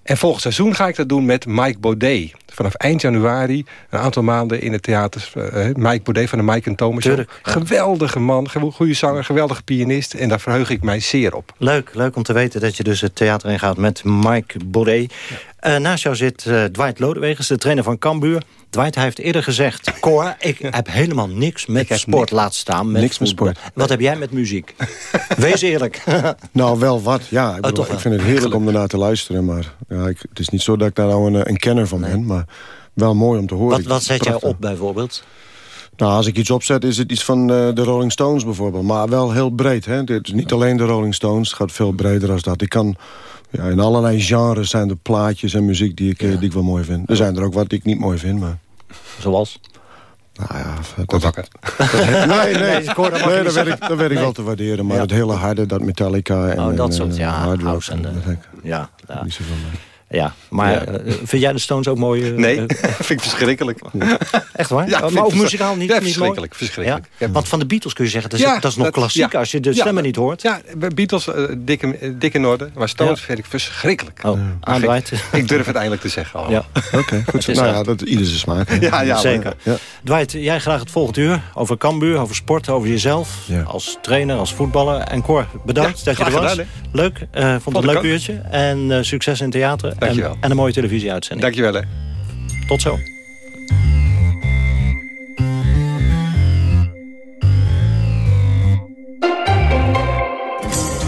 En volgend seizoen ga ik dat doen met Mike Baudet. Vanaf eind januari, een aantal maanden in het theater. Uh, Mike Baudet van de Mike en Thomas. Geweldige man, goede zanger, geweldige pianist. En daar verheug ik mij zeer op. Leuk, leuk om te weten dat je dus het theater ingaat met Mike Baudet. Ja. Uh, naast jou zit uh, Dwight Lodewegens, de trainer van Cambuur. Dwight heeft eerder gezegd... Cor, ik heb helemaal niks met sport laat staan. Met niks met sport. Wat heb jij met muziek? Wees eerlijk. nou, wel wat. Ja, ik, bedoel, oh, ik vind het heerlijk om ernaar te luisteren. Maar ja, ik, het is niet zo dat ik daar nou een, een kenner van nee. ben. Maar wel mooi om te horen. Wat, wat zet jij op bijvoorbeeld? Nou, als ik iets opzet, is het iets van uh, de Rolling Stones bijvoorbeeld. Maar wel heel breed. Hè? Het is niet alleen de Rolling Stones. Het gaat veel breder dan dat. Ik kan... Ja, in allerlei genres zijn er plaatjes en muziek die ik, ja. die ik wel mooi vind. Er zijn er ook wat die ik niet mooi vind, maar... Zoals? Nou ja, dat, dat, nee, nee, nee, nee dat, weet ik, dat weet ik wel te waarderen. Maar het hele harde, dat Metallica en, oh, dat en, soort, ja, rock, en de, dat ja, ja. niet zoveel mee. Ja, maar ja. Uh, vind jij de Stones ook mooi? Uh, nee, vind ik verschrikkelijk. Echt waar? Ja, maar ook muzikaal niet, ja, niet verschrikkelijk, mooi? verschrikkelijk. Ja? Want van de Beatles kun je zeggen, dat is, dat is nog dat, klassiek als je de stemmen niet hoort. Ja, Beatles, uh, dikke, dikke in orde. Maar Stones vind ik verschrikkelijk. Oh, aandraait. Ik durf het eindelijk te zeggen. Oh. Ja. Oké, okay, goed. Nou ja, dat ieder zijn smaak. Ja, ja, Zeker. Ja. Dwight, jij graag het volgende uur over Cambuur, over sport, over jezelf. Als trainer, als voetballer. En Cor, bedankt dat je er was. Gedaan, Leuk, vond het een leuk uurtje. En succes in het theater. Dankjewel. En een mooie televisieuitzending. Dankjewel. Hè. Tot zo.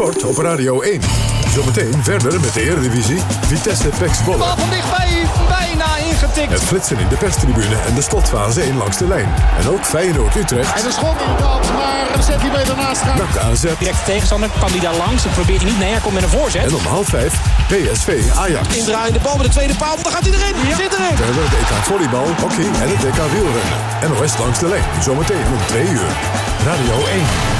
Sport op Radio 1. Zometeen verder met de Eredivisie. Vitesse Pek Zwolle. Bal van dichtbij, bijna ingetikt. Het flitsen in de perstribune en de slotfase 1 langs de lijn. En ook Feyenoord Utrecht. En de schot in kant, maar een centimeter naast gaat. Nak de AZ. Direct tegenstander, kan die daar langs? Dat probeert hij niet. Nee, hij komt met een voorzet. En om half vijf PSV Ajax. Indraaien de bal bij de tweede paal, dan gaat hij erin. Ja. Zit erin. Verder het EK volleybal, hockey en het EK wielrennen. NOS langs de lijn. Zometeen om 2 uur. Radio 1.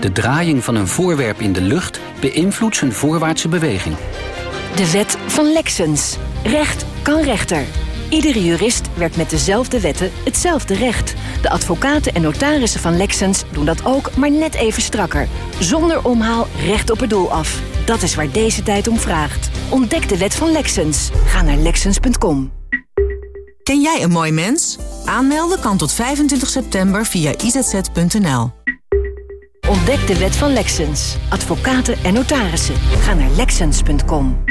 De draaiing van een voorwerp in de lucht beïnvloedt zijn voorwaartse beweging. De wet van Lexens. Recht kan rechter. Iedere jurist werkt met dezelfde wetten hetzelfde recht. De advocaten en notarissen van Lexens doen dat ook, maar net even strakker. Zonder omhaal recht op het doel af. Dat is waar deze tijd om vraagt. Ontdek de wet van Lexens. Ga naar Lexens.com. Ken jij een mooi mens? Aanmelden kan tot 25 september via izz.nl. Ontdek de wet van Lexens. Advocaten en notarissen. Ga naar Lexens.com.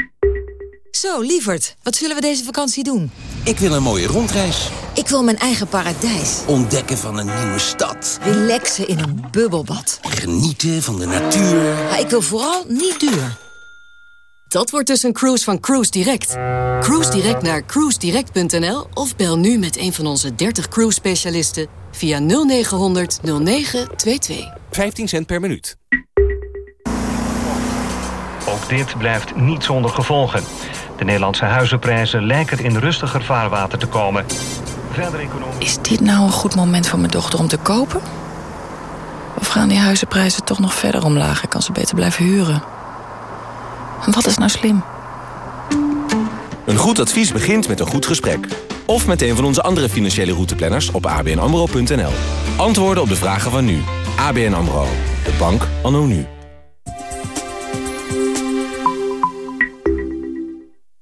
Zo, lieverd, wat zullen we deze vakantie doen? Ik wil een mooie rondreis. Ik wil mijn eigen paradijs. Ontdekken van een nieuwe stad. Relaxen in een bubbelbad. Genieten van de natuur. Maar ik wil vooral niet duur. Dat wordt dus een cruise van Cruise Direct. Cruise Direct naar cruisedirect.nl of bel nu met een van onze 30 cruise specialisten via 0900 0922. 15 cent per minuut. Ook dit blijft niet zonder gevolgen. De Nederlandse huizenprijzen lijken in rustiger vaarwater te komen. Verder. Is dit nou een goed moment voor mijn dochter om te kopen? Of gaan die huizenprijzen toch nog verder omlaag? Ik kan ze beter blijven huren. En wat is nou slim? Een goed advies begint met een goed gesprek. Of met een van onze andere financiële routeplanners op abnamro.nl. Antwoorden op de vragen van nu. ABN AMRO. De bank anno nu.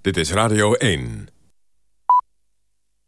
Dit is Radio 1.